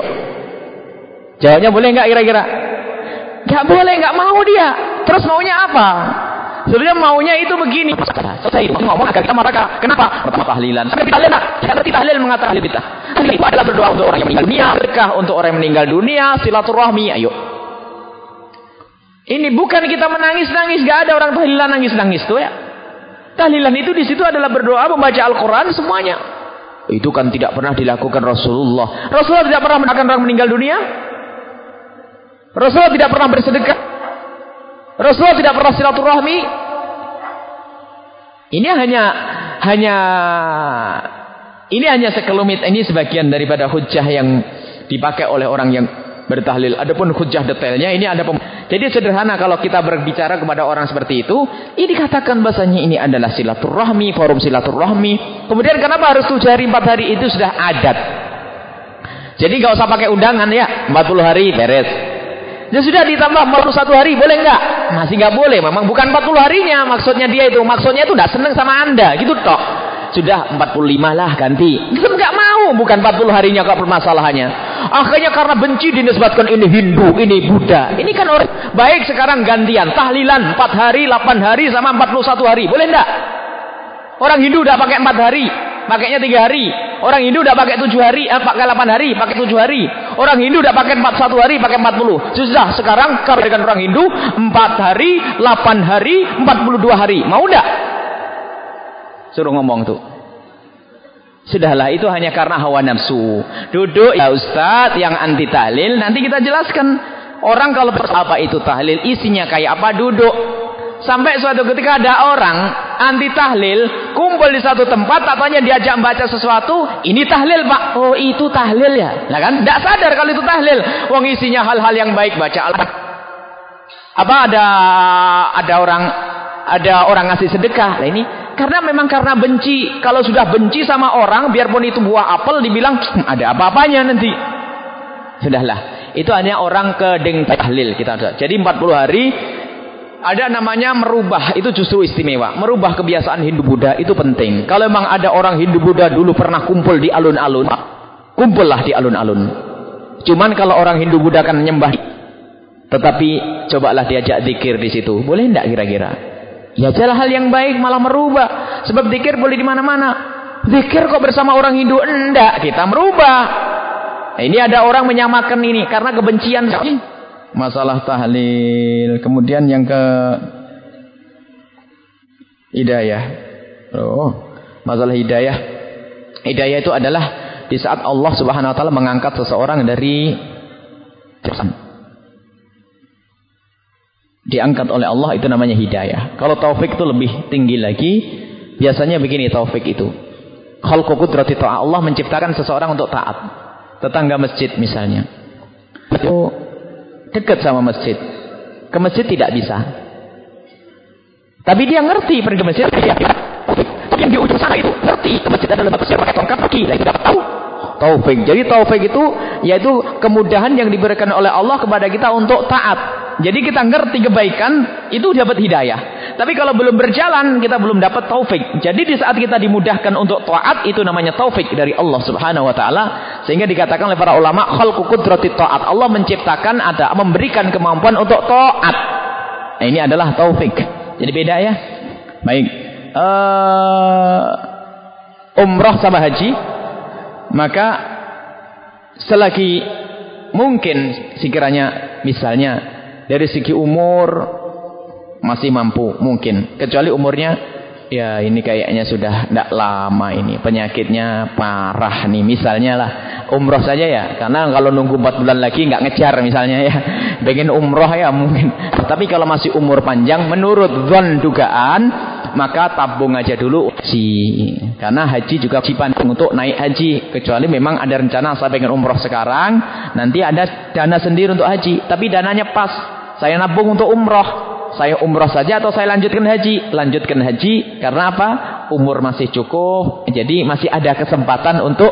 Jawabnya boleh enggak kira-kira? Enggak boleh, enggak mau dia. Terus maunya apa? Sebenarnya maunya itu begini. Selesai ngomong agar kita marah. Kenapa? Pertama tahlilan. Sampai tahlilan. Tidak ngerti tahlil mengatakan tahlil. Tahlil itu adalah berdoa untuk orang yang meninggal dunia. Berkah untuk orang yang meninggal dunia. Silaturahmi. Ayo. Ini bukan kita menangis-nangis, gak ada orang tahlilan nangis-nangis tuh ya. Tahlilan itu di situ adalah berdoa, membaca Al-Quran semuanya. Itu kan tidak pernah dilakukan Rasulullah. Rasulullah tidak pernah mendoakan orang meninggal dunia. Rasulullah tidak pernah bersedekah. Rasulullah tidak pernah silaturahmi. Ini hanya hanya ini hanya sekelumit ini sebagian daripada hujah yang dipakai oleh orang yang bertahlil. Adapun hujah detailnya ini ada pem jadi sederhana kalau kita berbicara kepada orang seperti itu, ini katakan bahasanya ini adalah silaturahmi, forum silaturahmi. Kemudian kenapa harus tujuh hari, empat hari itu sudah adat. Jadi nggak usah pakai undangan ya, 40 hari beres. Ya sudah ditambah 41 hari, boleh nggak? Masih nggak boleh, memang bukan 40 harinya maksudnya dia itu. Maksudnya itu tidak senang sama anda, gitu toh. Sudah 45 lah ganti. Kita nggak mau, bukan 40 harinya kok permasalahannya. Akhirnya karena benci dinisbatkan ini Hindu, ini Buddha. Ini kan orang baik sekarang gantian tahlilan 4 hari, 8 hari sama 41 hari. Boleh enggak? Orang Hindu udah pakai 4 hari, pakainya 3 hari. Orang Hindu udah pakai 7 hari, eh, pakai 8 hari, pakai 7 hari. Orang Hindu udah pakai 41 hari, pakai 40. Susah sekarang dengan orang Hindu 4 hari, 8 hari, 42 hari. Mau enggak? Suruh ngomong tuh. Sudahlah itu hanya karena hawa nafsu. Duduk ya Ustaz yang anti tahlil nanti kita jelaskan. Orang kalau apa itu tahlil isinya kayak apa duduk. Sampai suatu ketika ada orang anti tahlil kumpul di satu tempat, tatanya diajak baca sesuatu, ini tahlil pak. Oh itu tahlil ya. Nah kan, tidak sadar kalau itu tahlil. Wong isinya hal-hal yang baik baca al Apa ada ada orang ada orang ngasih sedekah? Nah ini karena memang karena benci. Kalau sudah benci sama orang, biarpun itu buah apel, dibilang hm, ada apa-apanya nanti. Sudahlah. Itu hanya orang ke deng tahlil kita. Jadi 40 hari ada namanya merubah, itu justru istimewa. Merubah kebiasaan Hindu-Buddha itu penting. Kalau memang ada orang Hindu-Buddha dulu pernah kumpul di alun-alun, kumpullah di alun-alun. Cuman kalau orang Hindu-Buddha kan menyembah, tetapi cobalah diajak zikir di situ. Boleh tidak kira-kira? Ya jalan hal yang baik malah merubah. Sebab zikir boleh di mana-mana. Zikir kok bersama orang Hindu? Enggak, kita merubah. Nah, ini ada orang menyamakan ini karena kebencian masalah tahlil. Kemudian yang ke hidayah. Oh, masalah hidayah. Hidayah itu adalah di saat Allah Subhanahu wa taala mengangkat seseorang dari diangkat oleh Allah itu namanya hidayah. Kalau taufik itu lebih tinggi lagi, biasanya begini taufik itu. Khalqu qudrati ta'ah Allah menciptakan seseorang untuk taat. Tetangga masjid misalnya. Itu dekat sama masjid. Ke masjid tidak bisa. Tapi dia ngerti pergi ke masjid. Tapi yang di ujung sana itu ngerti. Ke masjid ada lembaga besar pakai tongkat pergi. Lagi dapat tahu. Taufik. Jadi taufik itu yaitu kemudahan yang diberikan oleh Allah kepada kita untuk taat. Jadi kita ngerti kebaikan itu dapat hidayah. Tapi kalau belum berjalan kita belum dapat taufik. Jadi di saat kita dimudahkan untuk taat itu namanya taufik dari Allah Subhanahu wa taala sehingga dikatakan oleh para ulama khalqu qudratit taat. Allah menciptakan ada memberikan kemampuan untuk taat. Nah, ini adalah taufik. Jadi beda ya. Baik. Uh, umrah sama haji maka selagi mungkin sekiranya misalnya dari segi umur masih mampu mungkin. Kecuali umurnya ya ini kayaknya sudah tidak lama ini. Penyakitnya parah nih misalnya lah. Umroh saja ya karena kalau nunggu 4 bulan lagi nggak ngejar misalnya ya. [laughs] Pengen umroh ya mungkin. Tapi kalau masih umur panjang menurut zon dugaan maka tabung aja dulu si karena haji juga wajib untuk naik haji. Kecuali memang ada rencana saya pengen umroh sekarang nanti ada dana sendiri untuk haji. Tapi dananya pas. Saya nabung untuk umroh. Saya umroh saja atau saya lanjutkan haji? Lanjutkan haji. Karena apa? Umur masih cukup. Jadi masih ada kesempatan untuk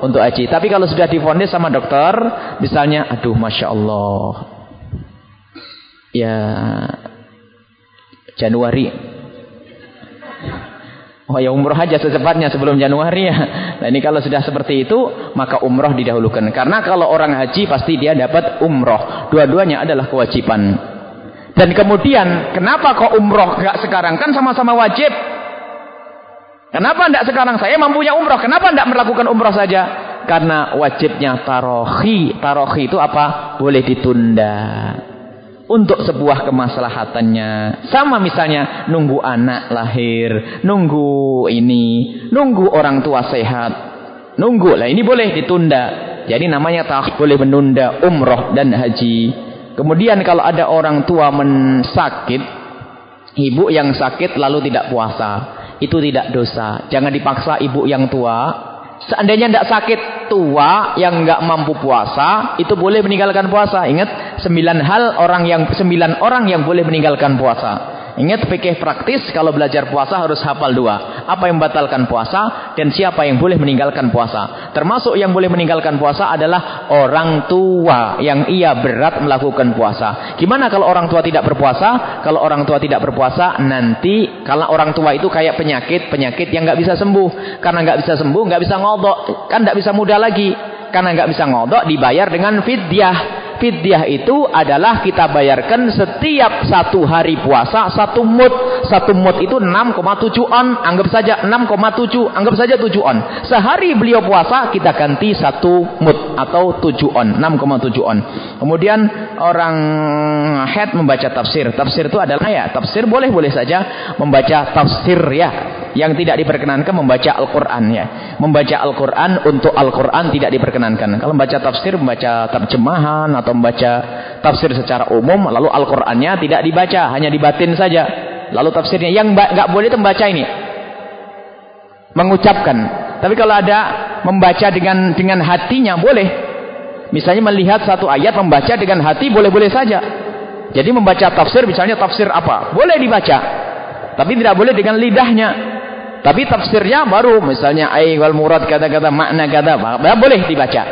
untuk haji. Tapi kalau sudah difonis sama dokter. Misalnya, aduh Masya Allah. Ya, Januari Oh ya umroh aja secepatnya sebelum Januari ya. Nah ini kalau sudah seperti itu maka umroh didahulukan. Karena kalau orang haji pasti dia dapat umroh. Dua-duanya adalah kewajiban. Dan kemudian kenapa kok umroh gak sekarang kan sama-sama wajib. Kenapa tidak sekarang saya mampunya umroh? Kenapa tidak melakukan umroh saja? Karena wajibnya tarohi. Tarohi itu apa? Boleh ditunda untuk sebuah kemaslahatannya. Sama misalnya nunggu anak lahir, nunggu ini, nunggu orang tua sehat. Nunggu lah ini boleh ditunda. Jadi namanya tak boleh menunda umroh dan haji. Kemudian kalau ada orang tua mensakit, ibu yang sakit lalu tidak puasa, itu tidak dosa. Jangan dipaksa ibu yang tua Seandainya tidak sakit tua yang nggak mampu puasa, itu boleh meninggalkan puasa. Ingat sembilan hal orang yang sembilan orang yang boleh meninggalkan puasa. Ingat fikih praktis kalau belajar puasa harus hafal dua. Apa yang membatalkan puasa dan siapa yang boleh meninggalkan puasa. Termasuk yang boleh meninggalkan puasa adalah orang tua yang ia berat melakukan puasa. Gimana kalau orang tua tidak berpuasa? Kalau orang tua tidak berpuasa nanti kalau orang tua itu kayak penyakit, penyakit yang nggak bisa sembuh. Karena nggak bisa sembuh, nggak bisa ngodok, kan nggak bisa mudah lagi. Karena nggak bisa ngodok dibayar dengan fidyah. Fidyah itu adalah kita bayarkan setiap satu hari puasa satu mut. Satu mut itu 6,7 on. Anggap saja 6,7. Anggap saja 7 on. Sehari beliau puasa kita ganti satu mut atau 7 on. 6,7 on. Kemudian orang head membaca tafsir. Tafsir itu adalah ya tafsir boleh-boleh saja membaca tafsir ya yang tidak diperkenankan membaca Al-Quran ya. Membaca Al-Quran untuk Al-Quran tidak diperkenankan. Kalau membaca tafsir, membaca terjemahan atau atau membaca tafsir secara umum lalu Al-Qur'annya tidak dibaca, hanya dibatin saja. Lalu tafsirnya yang nggak boleh itu membaca ini. mengucapkan. Tapi kalau ada membaca dengan dengan hatinya boleh. Misalnya melihat satu ayat membaca dengan hati boleh-boleh saja. Jadi membaca tafsir misalnya tafsir apa? Boleh dibaca. Tapi tidak boleh dengan lidahnya. Tapi tafsirnya baru misalnya ai wal murad kata-kata makna kata boleh dibaca.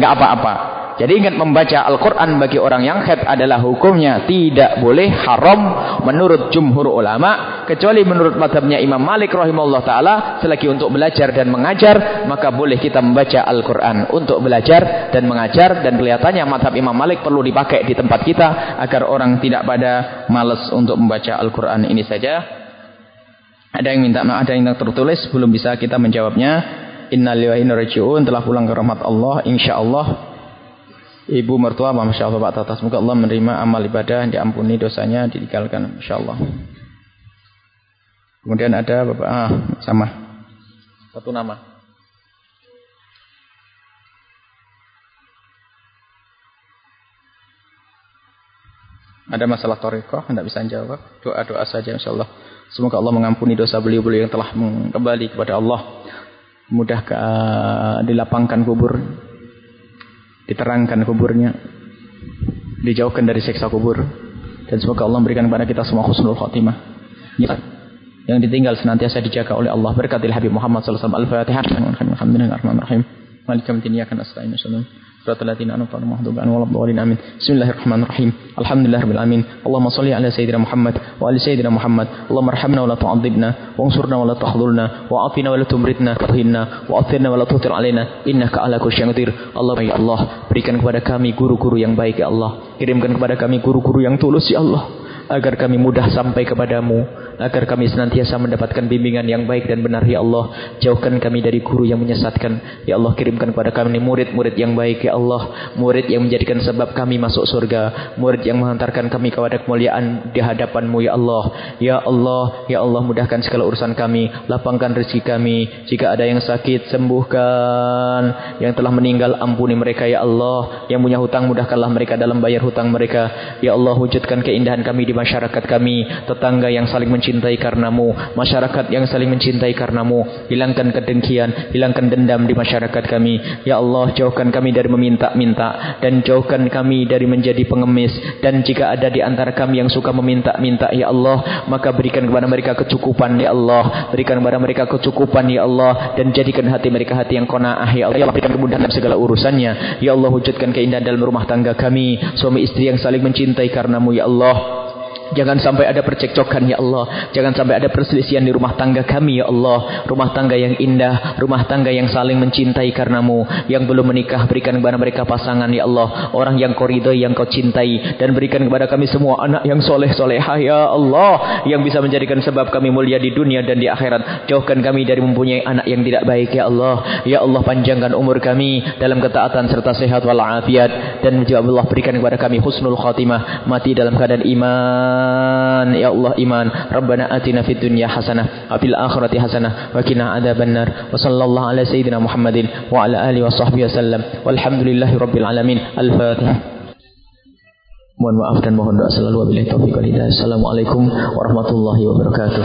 Enggak apa-apa. Jadi ingat membaca Al-Quran bagi orang yang khed adalah hukumnya tidak boleh haram menurut jumhur ulama. Kecuali menurut madhabnya Imam Malik rahimahullah ta'ala. Selagi untuk belajar dan mengajar. Maka boleh kita membaca Al-Quran untuk belajar dan mengajar. Dan kelihatannya madhab Imam Malik perlu dipakai di tempat kita. Agar orang tidak pada malas untuk membaca Al-Quran ini saja. Ada yang minta maaf, ada yang tertulis. Belum bisa kita menjawabnya. Innalillahi wa telah pulang ke rahmat Allah. Insya Allah ibu mertua Masya Allah Pak Tata. Semoga Allah menerima amal ibadah, diampuni dosanya, ditinggalkan. Masya Allah. Kemudian ada Bapak, ah, sama. Satu nama. Ada masalah torikoh, tidak bisa jawab. Doa-doa saja insya Allah. Semoga Allah mengampuni dosa beliau-beliau yang telah kembali kepada Allah. Mudah ke, dilapangkan kubur diterangkan kuburnya, dijauhkan dari seksa kubur, dan semoga Allah memberikan kepada kita semua khusnul khatimah. Yang ditinggal senantiasa dijaga oleh Allah berkatil Habib Muhammad wasallam. Al-Fatihah. La takhdhulna wa afina wa la tumritna wa tuhinna wa athirna wa la tutir alaina innaka ala kulli syai'in qadir. Allah ya Allah, berikan kepada kami guru-guru yang baik ya Allah. Kirimkan kepada kami guru-guru yang tulus ya Allah agar kami mudah sampai kepadamu agar kami senantiasa mendapatkan bimbingan yang baik dan benar ya Allah. Jauhkan kami dari guru yang menyesatkan. Ya Allah kirimkan kepada kami murid-murid yang baik ya Allah. Murid yang menjadikan sebab kami masuk surga. Murid yang menghantarkan kami kepada kemuliaan di hadapanmu ya Allah. Ya Allah ya Allah mudahkan segala urusan kami. Lapangkan rezeki kami. Jika ada yang sakit sembuhkan. Yang telah meninggal ampuni mereka ya Allah. Yang punya hutang mudahkanlah mereka dalam bayar hutang mereka. Ya Allah wujudkan keindahan kami di masyarakat kami. Tetangga yang saling mencintai mencintai karenamu, masyarakat yang saling mencintai karenamu, hilangkan kedengkian, hilangkan dendam di masyarakat kami. Ya Allah, jauhkan kami dari meminta-minta dan jauhkan kami dari menjadi pengemis dan jika ada di antara kami yang suka meminta-minta ya Allah, maka berikan kepada mereka kecukupan ya Allah, berikan kepada mereka kecukupan ya Allah dan jadikan hati mereka hati yang qanaah ya Allah, ya berikan kemudahan dalam segala urusannya. Ya Allah, wujudkan keindahan dalam rumah tangga kami, suami istri yang saling mencintai karenamu ya Allah. Jangan sampai ada percekcokan ya Allah. Jangan sampai ada perselisihan di rumah tangga kami ya Allah. Rumah tangga yang indah, rumah tangga yang saling mencintai karenamu. Yang belum menikah berikan kepada mereka pasangan ya Allah. Orang yang kau ridhoi, yang kau cintai dan berikan kepada kami semua anak yang soleh solehah ya Allah. Yang bisa menjadikan sebab kami mulia di dunia dan di akhirat. Jauhkan kami dari mempunyai anak yang tidak baik ya Allah. Ya Allah panjangkan umur kami dalam ketaatan serta sehat walafiat dan juga Allah berikan kepada kami husnul khatimah mati dalam keadaan iman iman. Ya Allah iman. Rabbana atina fid dunya hasanah wa fil akhirati hasanah wa qina adzabannar wa sallallahu ala sayyidina Muhammadin wa ala alihi wa sahbihi wasallam. Walhamdulillahi rabbil alamin. Al-fatihah. Mohon maaf dan mohon doa selalu. Wabillahi taufiq wal. Assalamualaikum warahmatullahi wabarakatuh.